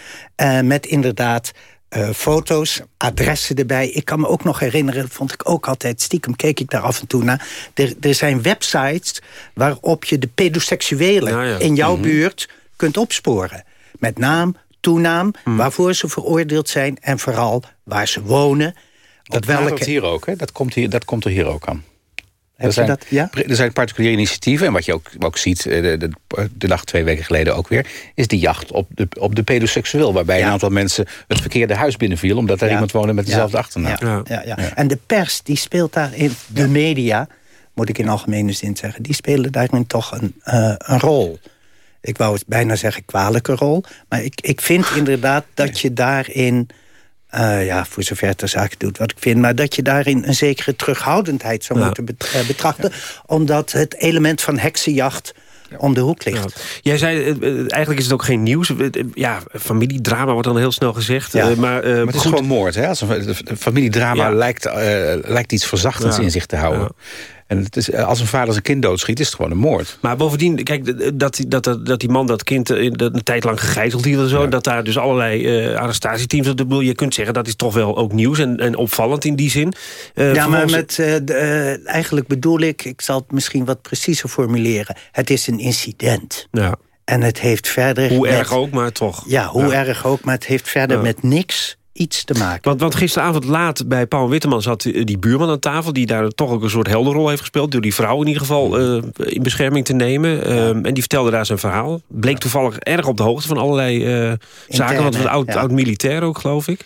met inderdaad... Uh, foto's, adressen erbij. Ik kan me ook nog herinneren, vond ik ook altijd... stiekem keek ik daar af en toe naar. Er, er zijn websites waarop je de pedoseksuelen ja. in jouw mm -hmm. buurt kunt opsporen. Met naam, toenaam, mm. waarvoor ze veroordeeld zijn... en vooral waar ze wonen. Dat op welke... hier ook, hè? Dat, komt hier, dat komt er hier ook aan. Er zijn, dat, ja? er zijn particuliere initiatieven. En wat je ook, ook ziet, de, de, de dag twee weken geleden ook weer... is die jacht op de, op de pedoseksueel. Waarbij ja. een aantal mensen het verkeerde huis binnenviel... omdat daar ja. iemand woonde met dezelfde ja. achternaam. Ja. Ja. Ja. En de pers die speelt daarin, de media... moet ik in algemene zin zeggen... die spelen daarin toch een, uh, een rol. Ik wou het bijna zeggen kwalijke rol. Maar ik, ik vind inderdaad dat je daarin... Uh, ja, voor zover het de zaak doet wat ik vind... maar dat je daarin een zekere terughoudendheid zou Ja. moeten uh, betrachten... omdat het element van heksenjacht om de hoek ligt. Ja. Jij zei, eh, eh, eigenlijk is het ook geen nieuws. Eh, eh, Ja, familiedrama wordt dan heel snel gezegd. Ja. eh, maar, eh, Maar het is goed. gewoon moord. Hè? Familiedrama Ja. lijkt, eh, lijkt iets verzachtends Ja. in zich te houden. Ja. En het is, als een vader zijn kind doodschiet, is het gewoon een moord. Maar bovendien, kijk, dat, die- dat, dat, dat die man dat kind eh, een tijd lang gegijzeld hield en zo... dat daar dus allerlei eh, arrestatieteams... Dat, bedoel, je kunt zeggen, dat is toch wel ook nieuws en, en opvallend in die zin. Eh, ja, maar met, eh, de, eh, eigenlijk bedoel ik, ik zal het misschien wat preciezer formuleren... het is een incident. Ja. En het heeft verder... Hoe met- erg ook, maar toch. Ja, hoe Ja. erg ook, maar het heeft verder Ja. met niks iets te maken. Want, want gisteravond laat bij Paul Witteman zat die buurman aan tafel... die daar toch ook een soort helderrol heeft gespeeld... door die vrouw in ieder geval eh, in bescherming te nemen. Ehm, en die vertelde daar zijn verhaal. Bleek toevallig erg op de hoogte van allerlei eh, zaken. Want het was oud, ja. oud militair ook, geloof ik.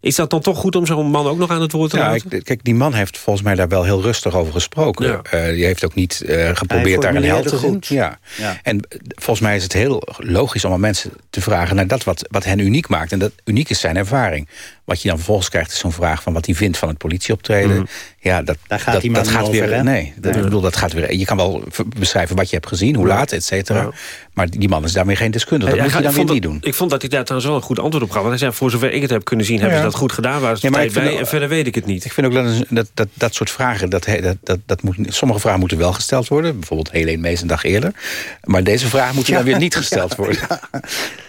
Is dat dan toch goed om zo'n man ook nog aan het woord te Ja, laten? ik, kijk, die man heeft volgens mij daar wel heel rustig over gesproken. Ja. Eh, die heeft ook niet eh, geprobeerd daar een hel te doen. goed. Ja. Ja. En eh, volgens mij is het heel logisch om aan mensen te vragen... naar dat wat, wat hen uniek maakt. En dat uniek is zijn ervaring. Wat je dan vervolgens krijgt is zo'n vraag van wat hij vindt van het politieoptreden. Mhm. Ja, dat, Daar gaat dat, gaat over, weer. hè? Nee, dat, ik bedoel, dat gaat weer. Je kan wel beschrijven wat je hebt gezien, hoe Ja. laat, et cetera. Ja. Maar die man is daarmee geen deskundige. Dat moet hij je dan weer ik niet vond doen. dat- Ik vond dat hij daar trouwens wel een goed antwoord op gaf. Want hij zei, voor zover ik het heb kunnen zien... hebben ze dat goed gedaan, waar ze Ja, maar tijd ik vind bij. wel- En verder weet ik het niet. Ik vind ook dat dat, dat, dat soort vragen, dat, dat, dat, dat moet, sommige vragen moeten wel gesteld worden. Bijvoorbeeld Helene Mees een dag eerder. Maar deze vraag moet Ja, dan weer niet gesteld <laughs> worden.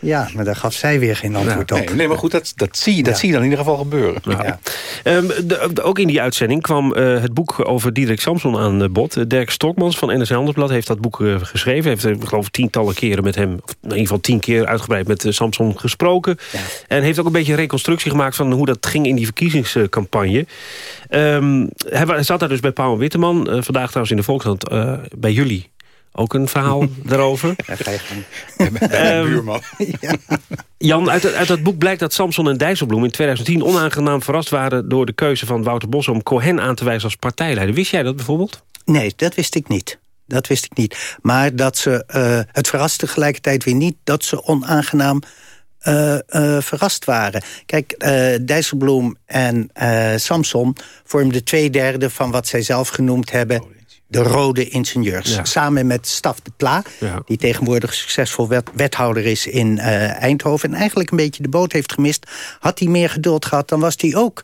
Ja, maar daar gaf zij weer geen antwoord Nee, op. nee, maar goed, dat, dat, zie, je, dat Ja. zie je dan in ieder geval gebeuren. Ja. Ehm, de- de- ook in die uitzending kwam eh, het boek over Diederik Samson aan bod. Eh, Dirk Stokmans van NRC Handelsblad heeft dat boek eh, geschreven. Heeft, eh, ik geloof, tientallen keren met hem... of in ieder geval tien keer uitgebreid met Samson gesproken. En heeft ook een beetje een reconstructie gemaakt... van hoe dat ging in die verkiezingscampagne. Ehm, hij zat daar dus bij Paul Witteman. vandaag trouwens in de Volkskrant eh, bij jullie. Ook een verhaal <laughs> daarover. Ehm, buurman. <laughs> Jan, uit, uit dat boek blijkt dat Samson en Dijsselbloem in 2010 onaangenaam verrast waren door de keuze van Wouter Bos om Cohen aan te wijzen als partijleider. Wist jij dat bijvoorbeeld? Nee, dat wist ik niet. Dat wist ik niet. Maar dat ze, eh, het verrast tegelijkertijd weer niet... dat ze onaangenaam eh, eh, verrast waren. Kijk, eh Dijsselbloem en eh, Samson vormden twee derde... van wat zij zelf genoemd hebben de rode ingenieurs. Ja. Samen met Staf de Pla, Ja. die tegenwoordig succesvol wet- wethouder is in eh, Eindhoven... en eigenlijk een beetje de boot heeft gemist. Had hij meer geduld gehad, dan was hij ook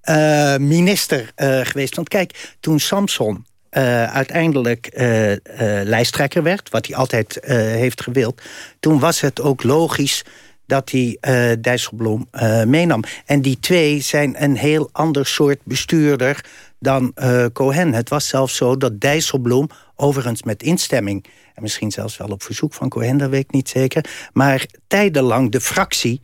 eh, minister eh, geweest. Want kijk, toen Samson uiteindelijk lijsttrekker werd... wat hij altijd heeft gewild... toen was het ook logisch dat hij eh Dijsselbloem meenam. En die twee zijn een heel ander soort bestuurder dan eh, Cohen. Het was zelfs zo dat Dijsselbloem, overigens met instemming... en misschien zelfs wel op verzoek van Cohen, dat weet ik niet zeker... maar tijdenlang de fractie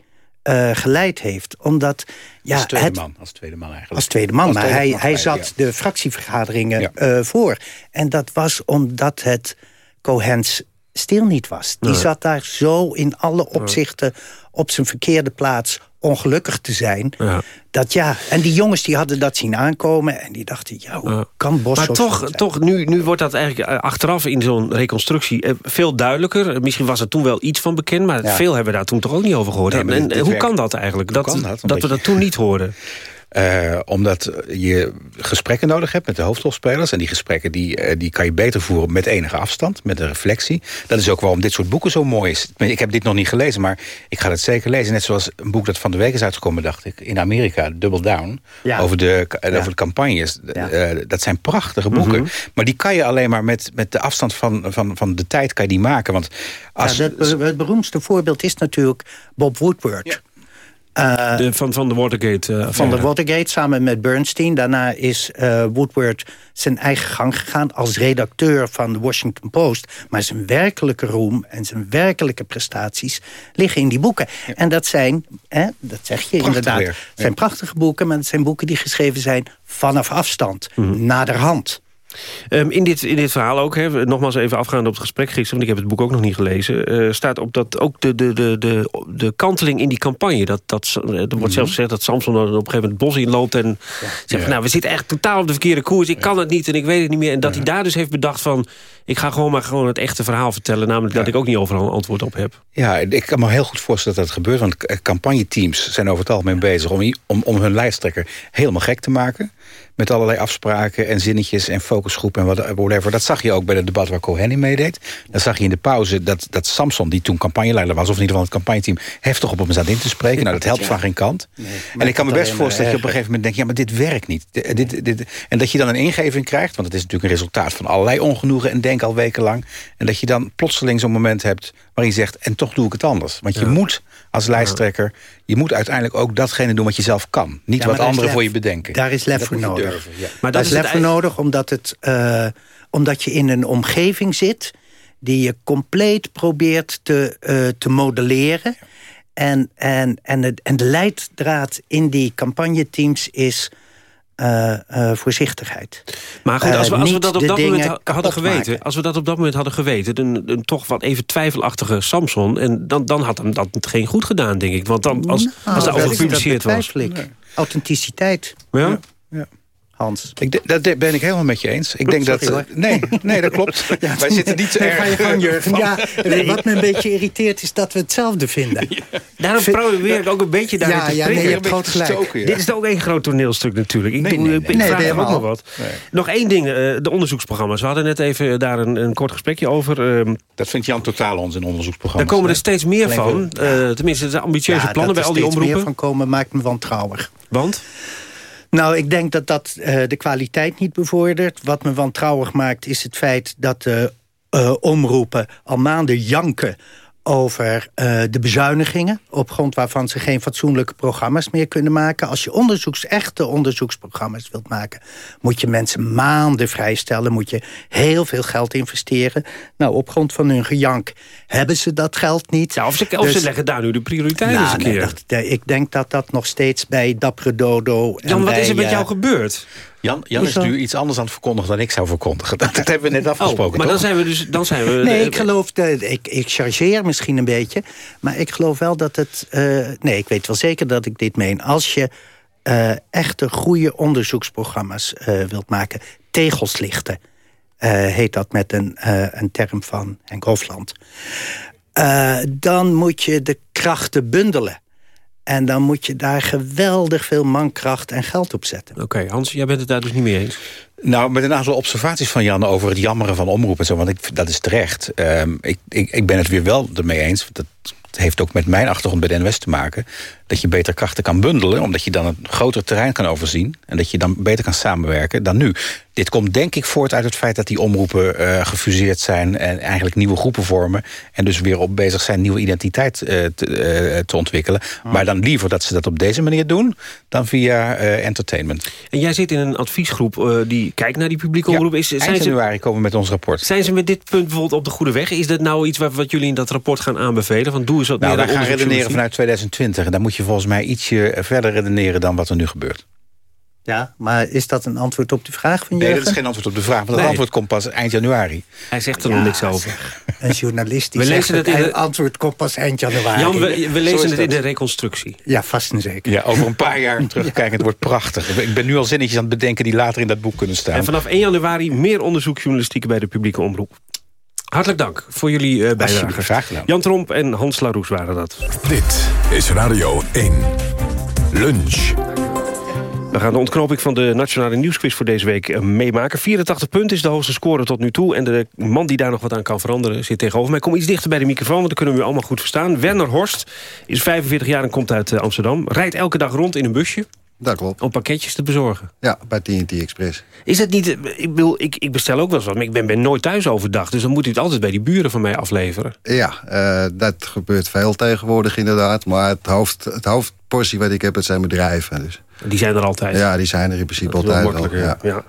eh, geleid heeft. Omdat ja, als tweede het, man. Als tweede man eigenlijk. als tweede man, Als maar tweede hij, hij zat ja. de fractievergaderingen eh, voor. En dat was omdat het Cohens stil niet was. Die Nee. zat daar zo in alle opzichten op zijn verkeerde plaats ongelukkig te zijn. Ja. Dat ja, en die jongens die hadden dat zien aankomen... en die dachten, ja, hoe kan Bos Maar toch, zijn? toch nu, nu wordt dat eigenlijk eh, achteraf in zo'n reconstructie eh, veel duidelijker. Misschien was er toen wel iets van bekend, maar Ja. veel hebben we daar toen toch ook niet over gehoord. Nee, En, hoe werkt- kan dat eigenlijk? Hoe Dat, kan dat? we dat toen niet hoorden. Eh, omdat je gesprekken nodig hebt met de hoofdrolspelers. En die gesprekken die, eh, die kan je beter voeren met enige afstand, met een reflectie. Dat is ook waarom dit soort boeken zo mooi is. Ik heb dit nog niet gelezen, maar ik ga het zeker lezen. Net zoals een boek dat van de week is uitgekomen, dacht ik, in Amerika, Double Down. Ja. Over, de, eh, Ja. over de campagnes. Ja. Dat zijn prachtige boeken. Mhm. Maar die kan je alleen maar met, met de afstand van, van, van de tijd kan je die maken. Want als, het beroemdste voorbeeld is natuurlijk Bob Woodward. Eh, De, van, van de Watergate. eh, van de Watergate samen met Bernstein. Daarna is eh, Woodward zijn eigen gang gegaan als redacteur van de Washington Post. Maar zijn werkelijke roem en zijn werkelijke prestaties liggen in die boeken. En dat zijn, hè, dat zeg je Prachtig inderdaad, weer. zijn prachtige boeken... maar het zijn boeken die geschreven zijn vanaf afstand, Mhm. naderhand. Ehm, in, dit, in dit verhaal ook, hè, nogmaals even afgaande op het gesprek gisteren... want ik heb het boek ook nog niet gelezen... eh, staat op dat ook de, de, de, de, de kanteling in die campagne... Dat, dat, er wordt Mhm. zelfs gezegd dat Samson op een gegeven moment het bos inloopt... en zegt nou, we zitten echt totaal op de verkeerde koers... ik kan het niet en ik weet het niet meer. En dat hij daar dus heeft bedacht van... ik ga gewoon maar gewoon het echte verhaal vertellen... namelijk dat ik ook niet overal een antwoord op heb. Ja, ik kan me heel goed voorstellen dat dat gebeurt. Want eh, campagneteams zijn over het algemeen bezig... om, i- om, om hun lijsttrekker helemaal gek te maken. Met allerlei afspraken en zinnetjes en focusgroepen en wat- whatever. Dat zag je ook bij het debat waar Cohen in meedeed. Dan zag je in de pauze dat, dat Samson, die toen campagneleider was... of in ieder geval het campagneteam, heftig op hem zat in te spreken. Nou, dat helpt Ja. van geen kant. en ik kan me best voorstellen dat je op een gegeven moment denkt... ja, maar dit werkt niet. Dit, dit, dit- en dat je dan een ingeving krijgt... want het is natuurlijk een resultaat van allerlei ongenoegen... en denk al wekenlang. En dat je dan plotseling zo'n moment hebt waarin je zegt... en toch doe ik het anders. Want je moet als lijsttrekker... je moet uiteindelijk ook datgene doen wat je zelf kan. Niet Ja, wat anderen lef. voor je bedenken. Daar is lef Dat voor nodig. durven, ja. Maar Daar dat is is lef voor nodig omdat, het, eh, omdat je in een omgeving zit... die je compleet probeert te, eh, te modelleren. En, en, en, het, en de leidraad in die campagneteams is... eh, eh, voorzichtigheid. Maar goed, Eh, als we, als we niet dat op dat moment hadden maken. geweten... als we dat op dat moment hadden geweten... een, een toch wat even twijfelachtige Samson... en dan, dan had hem dat geen goed gedaan, denk ik. Want dan, als, Nou, als dat dat- over gepubliceerd was... Authenticiteit, Ja? Hans. Ik denk- dat ben ik helemaal met je eens. Ik denk Sorry, dat, hoor. eh, nee, nee, dat klopt. <laughs> Wij zitten niet te Nee, erg. ga je gang, Jurgen. van- Ja, Nee. wat me een beetje irriteert is dat we hetzelfde vinden. <laughs> Daarom probeer ik ook een beetje daarin Ja, te ja, prikken. nee, je hebt groot gelijk. Dit is ook één groot toneelstuk natuurlijk. Ik, Nee, doe, nee, ik nee. Nee, vraag ben er ook nog wat. Nog één ding, eh, de onderzoeksprogramma's. We hadden net even daar een, een kort gesprekje over. Ehm, Dat vindt Jan totaal ons in daar onderzoeksprogramma's. komen er steeds meer Alleen van. Eh, tenminste, de ambitieuze Ja, plannen bij dat al er die steeds omroepen. meer van komen maakt me wantrouwig. Want? Nou, ik denk dat dat eh, de kwaliteit niet bevordert. Wat me wantrouwig maakt is het feit dat de eh, omroepen al maanden janken over eh, de bezuinigingen... op grond waarvan ze geen fatsoenlijke programma's meer kunnen maken. Als je onderzoeks, echte onderzoeksprogramma's wilt maken... moet je mensen maanden vrijstellen, moet je heel veel geld investeren. Nou, op grond van hun gejank hebben ze dat geld niet. Of, ze, of Dus- ze leggen daar nu de prioriteiten eens nou, een nee, keer. dat- ik denk dat dat nog steeds bij Dappere Dodo... en wat bij, is er met eh, jou gebeurd? Jan, Jan is Hoezo? nu iets anders aan het verkondigen dan ik zou verkondigen. <laughs> Dat, dat hebben we net afgesproken, Oh, maar dan zijn we dus... Dan zijn we, Nee, ik geloof, dat ik, ik chargeer misschien een beetje. Maar ik geloof wel dat het... eh, nee, ik weet wel zeker dat ik dit meen. Als je eh, echte goede onderzoeksprogramma's eh, wilt maken... tegelslichten, eh, heet dat met een, eh, een term van Henk Hofland... Eh, dan moet je de krachten bundelen. En dan moet je daar geweldig veel mankracht en geld op zetten. Oké, Hans, jij bent het daar dus niet mee eens? Nou, met een aantal observaties van Jan over het jammeren van omroep en zo. Want ik, dat is terecht. Ehm, ik, ik, ik ben het weer wel ermee eens. Dat heeft ook met mijn achtergrond bij de NWS te maken. Dat je beter krachten kan bundelen. Omdat je dan een groter terrein kan overzien. En dat je dan beter kan samenwerken dan nu. Dit komt denk ik voort uit het feit dat die omroepen eh, gefuseerd zijn. En eigenlijk nieuwe groepen vormen. En dus weer op bezig zijn nieuwe identiteit eh, te, eh, te ontwikkelen. Maar dan liever dat ze dat op deze manier doen. Dan via entertainment. En jij zit in een adviesgroep die kijkt naar die publieke omroep. Is, zijn, Eind ze, januari komen we met ons rapport. zijn ze met dit punt bijvoorbeeld op de goede weg? Is dat nou iets wat, wat jullie in dat rapport gaan aanbevelen? Van doe eens wat Nou, meer wij gaan redeneren vanuit 2020. En dan moet je volgens mij ietsje verder redeneren dan wat er nu gebeurt. Ja, maar is dat een antwoord op de vraag van Nee, Jurgen? dat is geen antwoord op de vraag. Want het Nee. antwoord komt pas eind januari. Hij zegt er nog niks over. Een journalist die We lezen dat het in hij de- antwoord komt pas eind januari. Jan, we, lezen het in de reconstructie. Ja, vast en zeker. Ja, over een paar jaar <laughs> terugkijken. Het wordt prachtig. Ik ben nu al zinnetjes aan het bedenken die later in dat boek kunnen staan. En vanaf 1 januari meer onderzoeksjournalistiek bij de publieke omroep. Hartelijk dank voor jullie eh bijdrage. Alsjeblieft, graag gedaan. Jan Tromp en Hans Laroes waren dat. Dit is Radio 1. Lunch. We gaan de ontknoping van de Nationale Nieuwsquiz voor deze week eh, meemaken. 84 punten is de hoogste score tot nu toe. En de man die daar nog wat aan kan veranderen zit tegenover mij. Kom iets dichter bij de microfoon, want dan kunnen we u allemaal goed verstaan. Werner Horst is 45 jaar en komt uit eh, Amsterdam. Rijdt elke dag rond in een busje Dat klopt. om pakketjes te bezorgen. Ja, bij TNT Express. Is dat niet... Ik, bedoel, ik, ik bestel ook wel eens wat, maar ik ben, ben nooit thuis overdag. Dus dan moet u het altijd bij die buren van mij afleveren. Ja, eh, dat gebeurt veel tegenwoordig inderdaad. Maar het, hoofd, het hoofdportie wat ik heb, het zijn bedrijven. Dus. Die zijn er altijd. Ja, die zijn er in principe Dat is wel altijd wel. makkelijker, Ja. ja.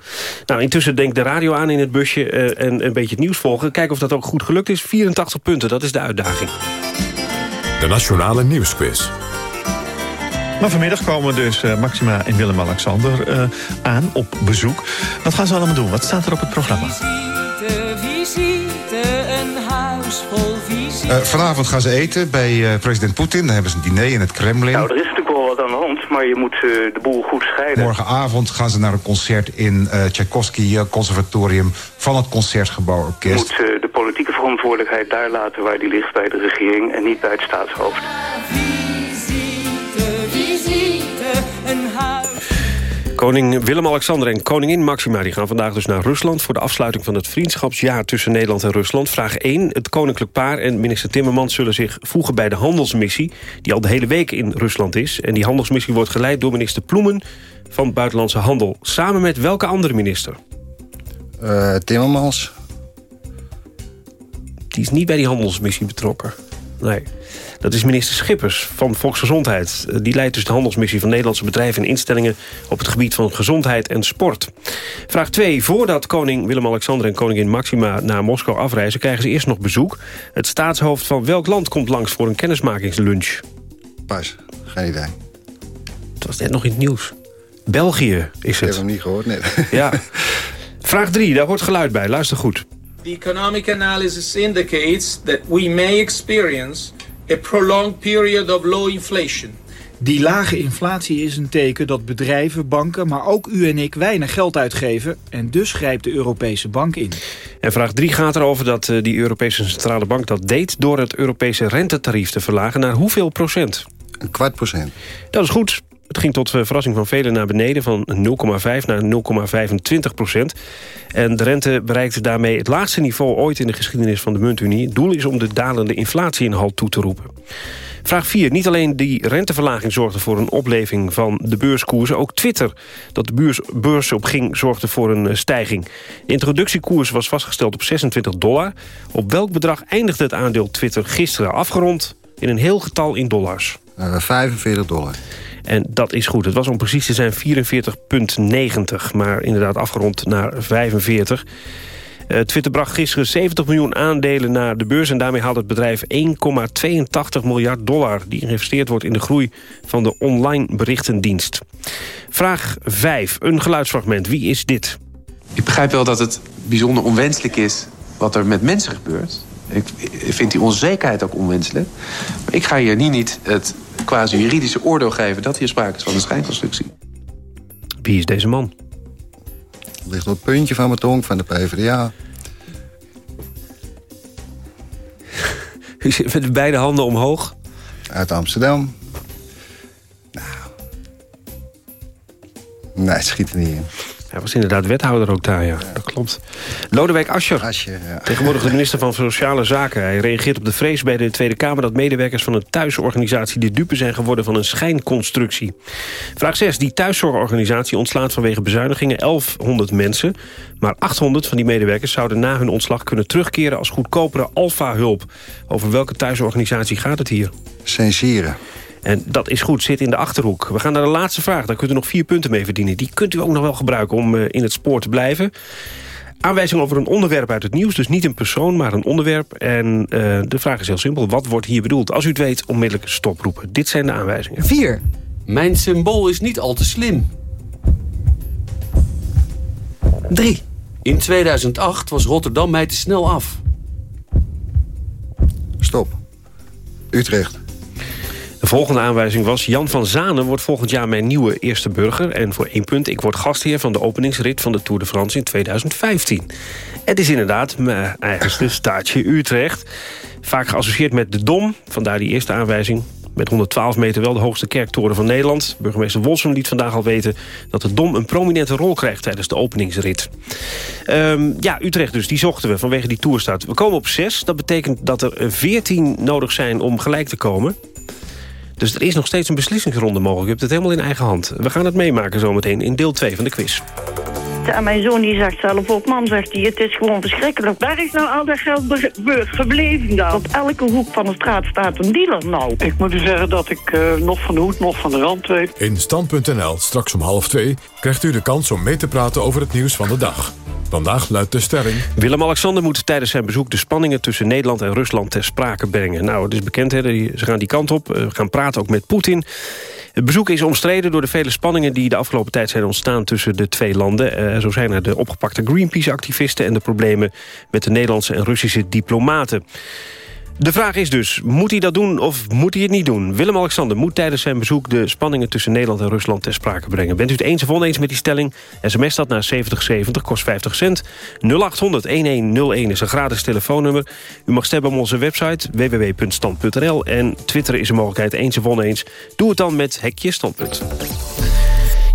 Nou, intussen denk de radio aan in het busje eh, en een beetje het nieuws volgen. Kijken of dat ook goed gelukt is. 84 punten, dat is de uitdaging. De Nationale Nieuwsquiz. Maar vanmiddag komen dus eh, Maxima en Willem-Alexander eh, aan op bezoek. Wat gaan ze allemaal doen? Wat staat er op het programma? Visite, visite, een huis vol visite. Eh, vanavond gaan ze eten bij eh, president Poetin. Dan hebben ze een diner in het Kremlin. Nou, er is natuurlijk wel wat aan de hand, maar je moet eh, de boel goed scheiden. Morgenavond gaan ze naar een concert in eh Tchaikovsky Conservatorium van het Concertgebouw Je Orkest. moet eh, de politieke verantwoordelijkheid daar laten waar die ligt bij de regering en niet bij het staatshoofd. Koning Willem-Alexander en koningin Maxima die gaan vandaag dus naar Rusland... voor de afsluiting van het vriendschapsjaar tussen Nederland en Rusland. Vraag 1. Het koninklijk paar en minister Timmermans zullen zich voegen bij de handelsmissie... die al de hele week in Rusland is. En die handelsmissie wordt geleid door minister Ploemen van Buitenlandse Handel. Samen met welke andere minister? Eh, Timmermans. Die is niet bij die handelsmissie betrokken. Nee. Dat is minister Schippers van Volksgezondheid. Eh, Die leidt dus de handelsmissie van Nederlandse bedrijven en instellingen... op het gebied van gezondheid en sport. Vraag 2. Voordat koning Willem-Alexander en koningin Maxima naar Moskou afreizen... krijgen ze eerst nog bezoek. Het staatshoofd van welk land komt langs voor een kennismakingslunch? Pas, geen idee. Het was net nog in het nieuws. België is Ik heb het. hem niet gehoord net. Ja. <laughs> Vraag 3. Daar hoort geluid bij. Luister goed. The economic analysis indicates that we may experience a prolonged period of low inflation. Die lage inflatie is een teken dat bedrijven, banken, maar ook u en ik weinig geld uitgeven. En dus grijpt de Europese Bank in. En vraag 3 gaat erover dat eh, die Europese Centrale Bank dat deed... door het Europese rentetarief te verlagen naar hoeveel procent? Een kwart procent. Dat is goed. Het ging tot eh, verrassing van velen naar beneden... van 0,5 naar 0,25 procent. En de rente bereikte daarmee het laagste niveau ooit... in de geschiedenis van de muntunie. Het doel is om de dalende inflatie in halt toe te roepen. Vraag 4. Niet alleen die renteverlaging zorgde voor een opleving van de beurskoersen... ook Twitter, dat de beurs, beurs op ging, zorgde voor een eh, stijging. De introductiekoers was vastgesteld op 26 dollar. Op welk bedrag eindigde het aandeel Twitter gisteren afgerond... in een heel getal in dollars? Uh, 45 dollar. En dat is goed. Het was om precies te zijn 44,90. Maar inderdaad afgerond naar 45. Uh, Twitter bracht gisteren 70 miljoen aandelen naar de beurs... en daarmee haalt het bedrijf 1,82 miljard dollar... die geïnvesteerd wordt in de groei van de online berichtendienst. Vraag 5. Een geluidsfragment. Wie is dit? Ik begrijp wel dat het bijzonder onwenselijk is wat er met mensen gebeurt. Ik vind die onzekerheid ook onwenselijk. Maar ik ga hier niet, niet het quasi-juridische oordeel geven... dat hier sprake is van een schijnconstructie. Wie is deze man? ligt op het puntje van mijn tong van de PvdA. <laughs> U zit met beide handen omhoog. Uit Amsterdam. Nou. Nee, het schiet er niet in. Hij was inderdaad wethouder ook daar, ja. Dat klopt. Lodewijk Asscher, ja. tegenwoordig de minister van Sociale Zaken. Hij reageert op de vrees bij de Tweede Kamer... dat medewerkers van een thuisorganisatie de dupe zijn geworden... van een schijnconstructie. Vraag 6. Die thuiszorgorganisatie ontslaat vanwege bezuinigingen 1100 mensen. Maar 800 van die medewerkers zouden na hun ontslag kunnen terugkeren... als goedkopere alfa-hulp. Over welke thuisorganisatie gaat het hier? Censieren. En dat is goed, zit in de Achterhoek. We gaan naar de laatste vraag, daar kunt u nog vier punten mee verdienen. Die kunt u ook nog wel gebruiken om uh, in het spoor te blijven. Aanwijzing over een onderwerp uit het nieuws. Dus niet een persoon, maar een onderwerp. En uh, de vraag is heel simpel. Wat wordt hier bedoeld? Als u het weet, onmiddellijk stoproepen. Dit zijn de aanwijzingen. 4. Mijn symbool is niet al te slim. 3. In 2008 was Rotterdam mij te snel af. Stop. Utrecht. De volgende aanwijzing was... Jan van Zanen wordt volgend jaar mijn nieuwe eerste burger. En voor één punt, ik word gastheer van de openingsrit van de Tour de France in 2015. Het is inderdaad mijn eigenste <laughs> staatje Utrecht. Vaak geassocieerd met de Dom, vandaar die eerste aanwijzing. Met 112 meter wel de hoogste kerktoren van Nederland. Burgemeester Wolsum liet vandaag al weten dat de Dom een prominente rol krijgt tijdens de openingsrit. Um, ja, Utrecht dus, die zochten we vanwege die toerstaat. We komen op 6, dat betekent dat er 14 nodig zijn om gelijk te komen. Dus er is nog steeds een beslissingsronde mogelijk. Je hebt het helemaal in eigen hand. We gaan het meemaken zometeen in deel 2 van de quiz. En mijn zoon die zegt zelf ook, mam zegt hij, het is gewoon verschrikkelijk. Waar is nou al dat geld gebleven dan? Op elke hoek van de straat staat een dealer nou. Ik moet u zeggen dat ik uh, nog van de hoed, nog van de rand weet. In Stand.nl, straks om half twee, krijgt u de kans om mee te praten over het nieuws van de dag. Vandaag luidt de stelling... Willem-Alexander moet tijdens zijn bezoek de spanningen tussen Nederland en Rusland ter sprake brengen. Nou, het is bekend, hè, ze gaan die kant op. We gaan praten ook met Poetin. Het bezoek is omstreden door de vele spanningen die de afgelopen tijd zijn ontstaan tussen de twee landen. Uh, zo zijn er de opgepakte Greenpeace-activisten en de problemen met de Nederlandse en Russische diplomaten. De vraag is dus, moet hij dat doen of moet hij het niet doen? Willem-Alexander moet tijdens zijn bezoek de spanningen tussen Nederland en Rusland ter sprake brengen. Bent u het eens of oneens met die stelling? SMS dat naar 7070, kost 50 cent. 0800-1101 is een gratis telefoonnummer. U mag stemmen op onze website www.stand.nl. En Twitter is een mogelijkheid eens of oneens. Doe het dan met Hekje Standpunt.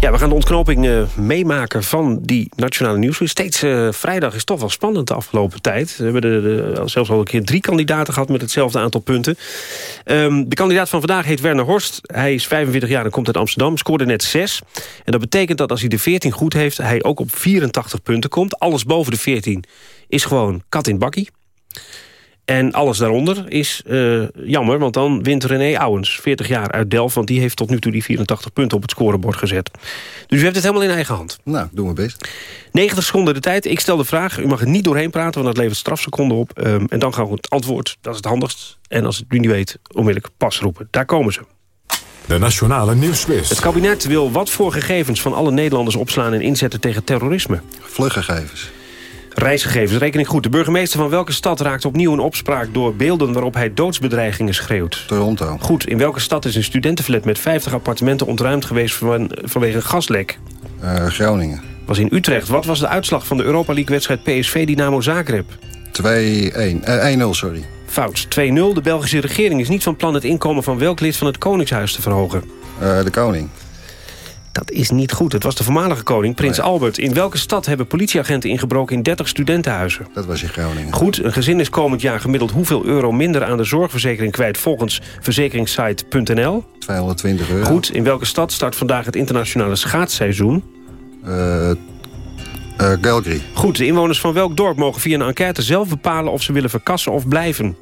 Ja, we gaan de ontknoping uh, meemaken van die nationale nieuws. Steeds uh, vrijdag is toch wel spannend de afgelopen tijd. We hebben de, zelfs al een keer drie kandidaten gehad met hetzelfde aantal punten. Um, de kandidaat van vandaag heet Werner Horst. Hij is 45 jaar en komt uit Amsterdam. Scoorde net 6. En dat betekent dat als hij de 14 goed heeft... hij ook op 84 punten komt. Alles boven de 14 is gewoon kat in bakkie. En alles daaronder is uh, jammer, want dan wint René Ouwens, 40 jaar uit Delft... want die heeft tot nu toe die 84 punten op het scorebord gezet. Dus u heeft het helemaal in eigen hand. Nou, doen we best. 90 seconden de tijd. Ik stel de vraag. U mag er niet doorheen praten, want dat levert strafseconden op. Um, en dan gaan we het antwoord. Dat is het handigst. En als het u niet weet, onmiddellijk pas roepen. Daar komen ze. De Nationale Nieuwsquiz. Het kabinet wil wat voor gegevens van alle Nederlanders opslaan... en inzetten tegen terrorisme? Vluggegevens. Reisgegevens, rekening goed. De burgemeester van welke stad raakt opnieuw in opspraak... door beelden waarop hij doodsbedreigingen schreeuwt? Toronto. Goed. In welke stad is een studentenflat met 50 appartementen ontruimd geweest... van, vanwege een gaslek? Uh, Groningen. Was in Utrecht. Wat was de uitslag van de Europa League-wedstrijd PSV-Dynamo Zagreb? 2-1. Uh, 1-0, sorry. Fout. 2-0. De Belgische regering is niet van plan het inkomen van welk lid van het Koningshuis te verhogen? Uh, de koning. Dat is niet goed. Het was de voormalige koning, prins Albert. In welke stad hebben politieagenten ingebroken in 30 studentenhuizen? Dat was in Groningen. Goed, een gezin is komend jaar gemiddeld hoeveel euro minder aan de zorgverzekering kwijt volgens verzekeringssite.nl? 220 euro. Goed, in welke stad start vandaag het internationale schaatsseizoen? Uh, uh, Calgary. Goed, de inwoners van welk dorp mogen via een enquête zelf bepalen of ze willen verkassen of blijven?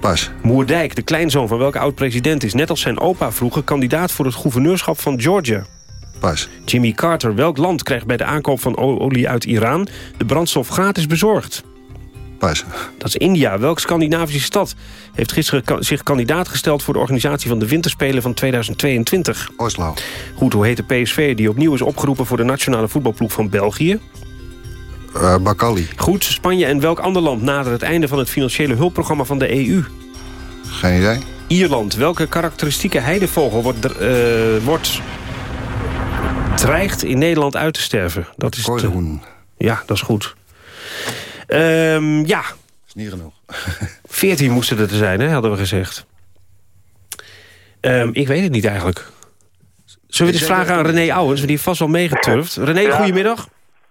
Pas. Moerdijk, de kleinzoon van welke oud-president is... net als zijn opa vroeger kandidaat voor het gouverneurschap van Georgia? Pas. Jimmy Carter, welk land krijgt bij de aankoop van olie uit Iran... de brandstof gratis bezorgd? Pas. Dat is India. Welke Scandinavische stad heeft gisteren zich kandidaat gesteld... voor de organisatie van de Winterspelen van 2022? Oslo. Goed, hoe heet de PSV die opnieuw is opgeroepen... voor de nationale voetbalploeg van België? Uh, Bakali. Goed, Spanje en welk ander land nadert het einde van het financiële hulpprogramma van de EU? Geen idee. Ierland. Welke karakteristieke heidevogel wordt, uh, wordt dreigt in Nederland uit te sterven? Dat is. Ja, dat is goed. Um, ja. is niet genoeg. <laughs> 14 moesten er te zijn, hè, hadden we gezegd. Um, ik weet het niet eigenlijk. Zullen we dit vragen aan René Ouwens? Want die heeft vast wel meegeturfd. René, ja. goedemiddag.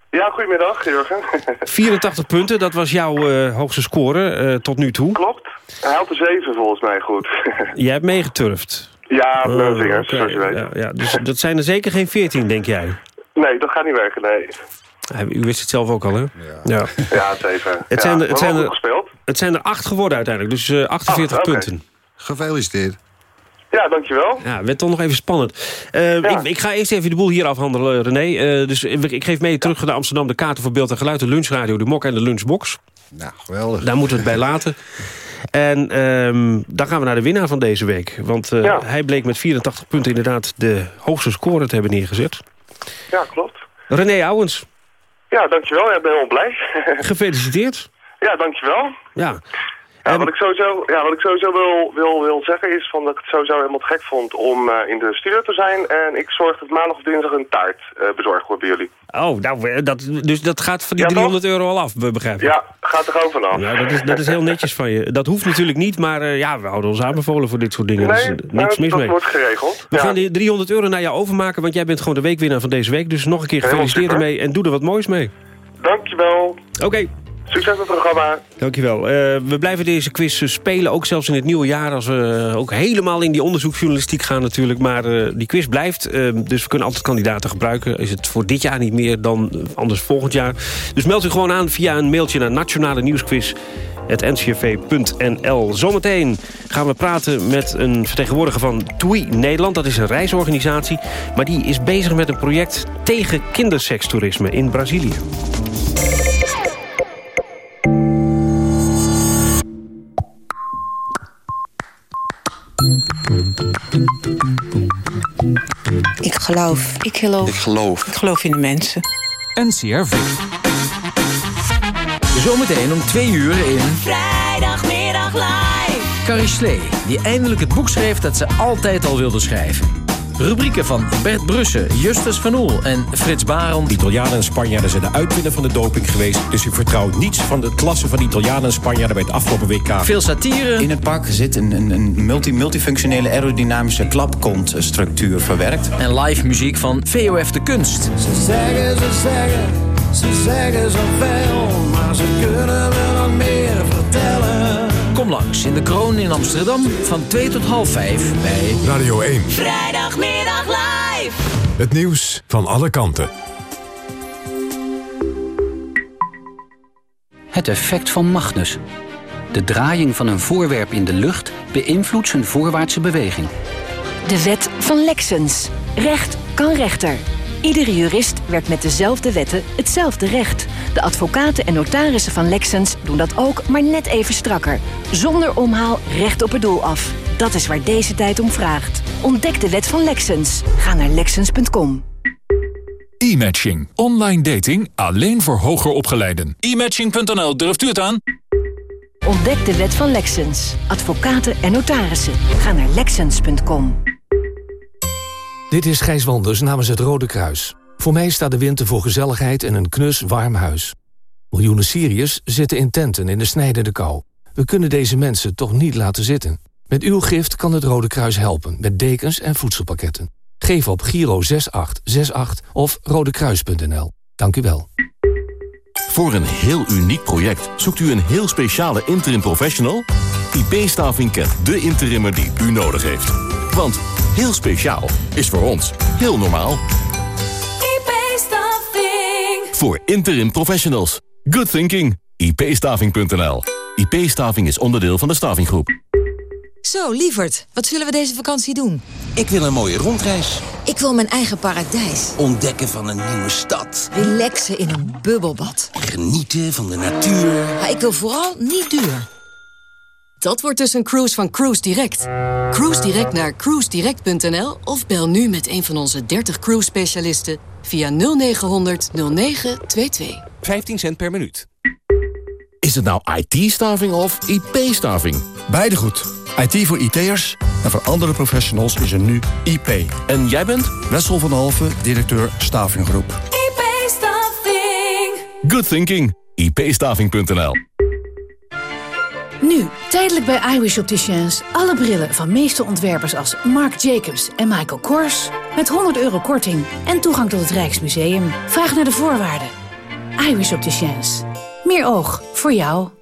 Ja, goedemiddag, Jurgen. <laughs> 84 punten, dat was jouw uh, hoogste score uh, tot nu toe. Klopt. Hij had de 7 volgens mij goed. <laughs> Jij hebt meegeturfd? Ja, oh, vingers, okay. zoals je weet. Ja, ja, dus dat zijn er zeker geen 14, denk jij? Nee, dat gaat niet werken, nee. U wist het zelf ook al, hè? Ja, ja. ja zeven. <laughs> Het ja, zijn, er, het, zijn er, het zijn er acht geworden uiteindelijk, dus uh, 48 Ach, okay. punten. Gefeliciteerd. Ja, dankjewel. Ja, werd toch nog even spannend. Uh, ja. ik, ik, ga eerst even de boel hier afhandelen, René. Uh, dus ik geef mee terug naar Amsterdam de kaarten voor beeld en geluid... de lunchradio, de mok en de lunchbox. Nou, geweldig. Daar moeten we het bij laten. En um, dan gaan we naar de winnaar van deze week. Want uh, ja. hij bleek met 84 punten inderdaad de hoogste score te hebben neergezet. Ja, klopt. René Ouwens. Ja, dankjewel. Ik ben heel blij. <laughs> Gefeliciteerd. Ja, dankjewel. Ja. Ja, wat ik sowieso, ja, wat ik sowieso wil, wil, wil zeggen is van dat ik het sowieso helemaal gek vond om uh, in de studio te zijn. En ik zorg dat maandag of dinsdag een taart uh, bezorgd wordt bij jullie. Oh, nou, dat, dus dat gaat van die ja, 300 toch? euro al af, begrijp ik? Ja, gaat er gewoon vanaf. Ja, dat is, dat is heel netjes van je. Dat hoeft natuurlijk niet, maar uh, ja, we houden ons aanbevolen voor dit soort dingen. Nee, dus, niks mis dat mee. wordt geregeld. We ja. gaan die 300 euro naar jou overmaken, want jij bent gewoon de weekwinnaar van deze week. Dus nog een keer gefeliciteerd ermee en doe er wat moois mee. Dankjewel. Oké. Okay. Succes met het programma. Dankjewel. Uh, we blijven deze quiz spelen, ook zelfs in het nieuwe jaar... als we ook helemaal in die onderzoeksjournalistiek gaan natuurlijk. Maar uh, die quiz blijft, dus we kunnen altijd kandidaten gebruiken. Is het voor dit jaar niet meer dan anders volgend jaar. Dus meld u gewoon aan via een mailtje naar Nationale Nieuwsquiz ncrv.nl. Zometeen gaan we praten met een vertegenwoordiger van TUI Nederland. Dat is een reisorganisatie, maar die is bezig met een project tegen kindersekstoerisme in Brazilië. Geloof. Ik geloof. Ik geloof. Ik geloof in de mensen. NCRV. Zometeen om twee uur in... Vrijdagmiddag live. Carrie Slee, die eindelijk het boek schreef dat ze altijd al wilde schrijven. Rubrieken van Bert Brussen, Justus van Oel en Frits Barend. Italianen en Spanjaarden zijn de uitwinnen van de doping geweest. Dus u vertrouwt niets van de klasse van Italianen en Spanjaarden bij het afgelopen WK. Veel satire. In het pak zit een, een, een multi, multifunctionele aerodynamische klapkontstructuur verwerkt. En live muziek van VOF de Kunst. Ze zeggen, ze zeggen, ze zeggen zoveel, maar ze kunnen wel nog meer vertellen. Kom langs in de Kroon in Amsterdam van 2 tot half 5 bij Radio 1. Vrijdagmiddag live. Het nieuws van alle kanten. Het effect van Magnus. De draaiing van een voorwerp in de lucht beïnvloedt zijn voorwaartse beweging. De wet van Lexens. Recht kan rechter. Iedere jurist werkt met dezelfde wetten hetzelfde recht. De advocaten en notarissen van Lexens doen dat ook, maar net even strakker. Zonder omhaal recht op het doel af. Dat is waar deze tijd om vraagt. Ontdek de wet van Lexens. Ga naar Lexens.com. E-matching. Online dating alleen voor hoger opgeleiden. E-matching.nl, durft u het aan? Ontdek de wet van Lexens. Advocaten en notarissen. Ga naar Lexens.com. Dit is Gijs Wanders namens het Rode Kruis. Voor mij staat de winter voor gezelligheid en een knus warm huis. Miljoenen Syriërs zitten in tenten in de snijdende kou. We kunnen deze mensen toch niet laten zitten. Met uw gift kan het Rode Kruis helpen met dekens en voedselpakketten. Geef op Giro 6868 of rodekruis.nl. Dank u wel. Voor een heel uniek project zoekt u een heel speciale interim professional? IP-staving kent de interimmer die u nodig heeft. Want heel speciaal is voor ons heel normaal. IP-staffing. Voor interim professionals. Good thinking. ipstaving.nl IP-staving is onderdeel van de stavinggroep. Zo, lieverd, wat zullen we deze vakantie doen? Ik wil een mooie rondreis. Ik wil mijn eigen paradijs. Ontdekken van een nieuwe stad. Relaxen in een bubbelbad. Genieten van de natuur. Maar ik wil vooral niet duur. Dat wordt dus een cruise van Cruise Direct. Cruise Direct naar cruisedirect.nl of bel nu met een van onze 30 cruise specialisten via 0900 0922. 15 cent per minuut. Is het nou IT-staving of IP-staving? Beide goed. IT voor IT'ers en voor andere professionals is er nu IP. En jij bent? Wessel van Halve, directeur Stavinggroep. IP-staffing. Good thinking. ipstaving.nl Nu, tijdelijk bij iWish Opticians. Alle brillen van meeste ontwerpers als Marc Jacobs en Michael Kors... met 100 euro korting en toegang tot het Rijksmuseum. Vraag naar de voorwaarden. iWish Opticians. Meer oog voor jou.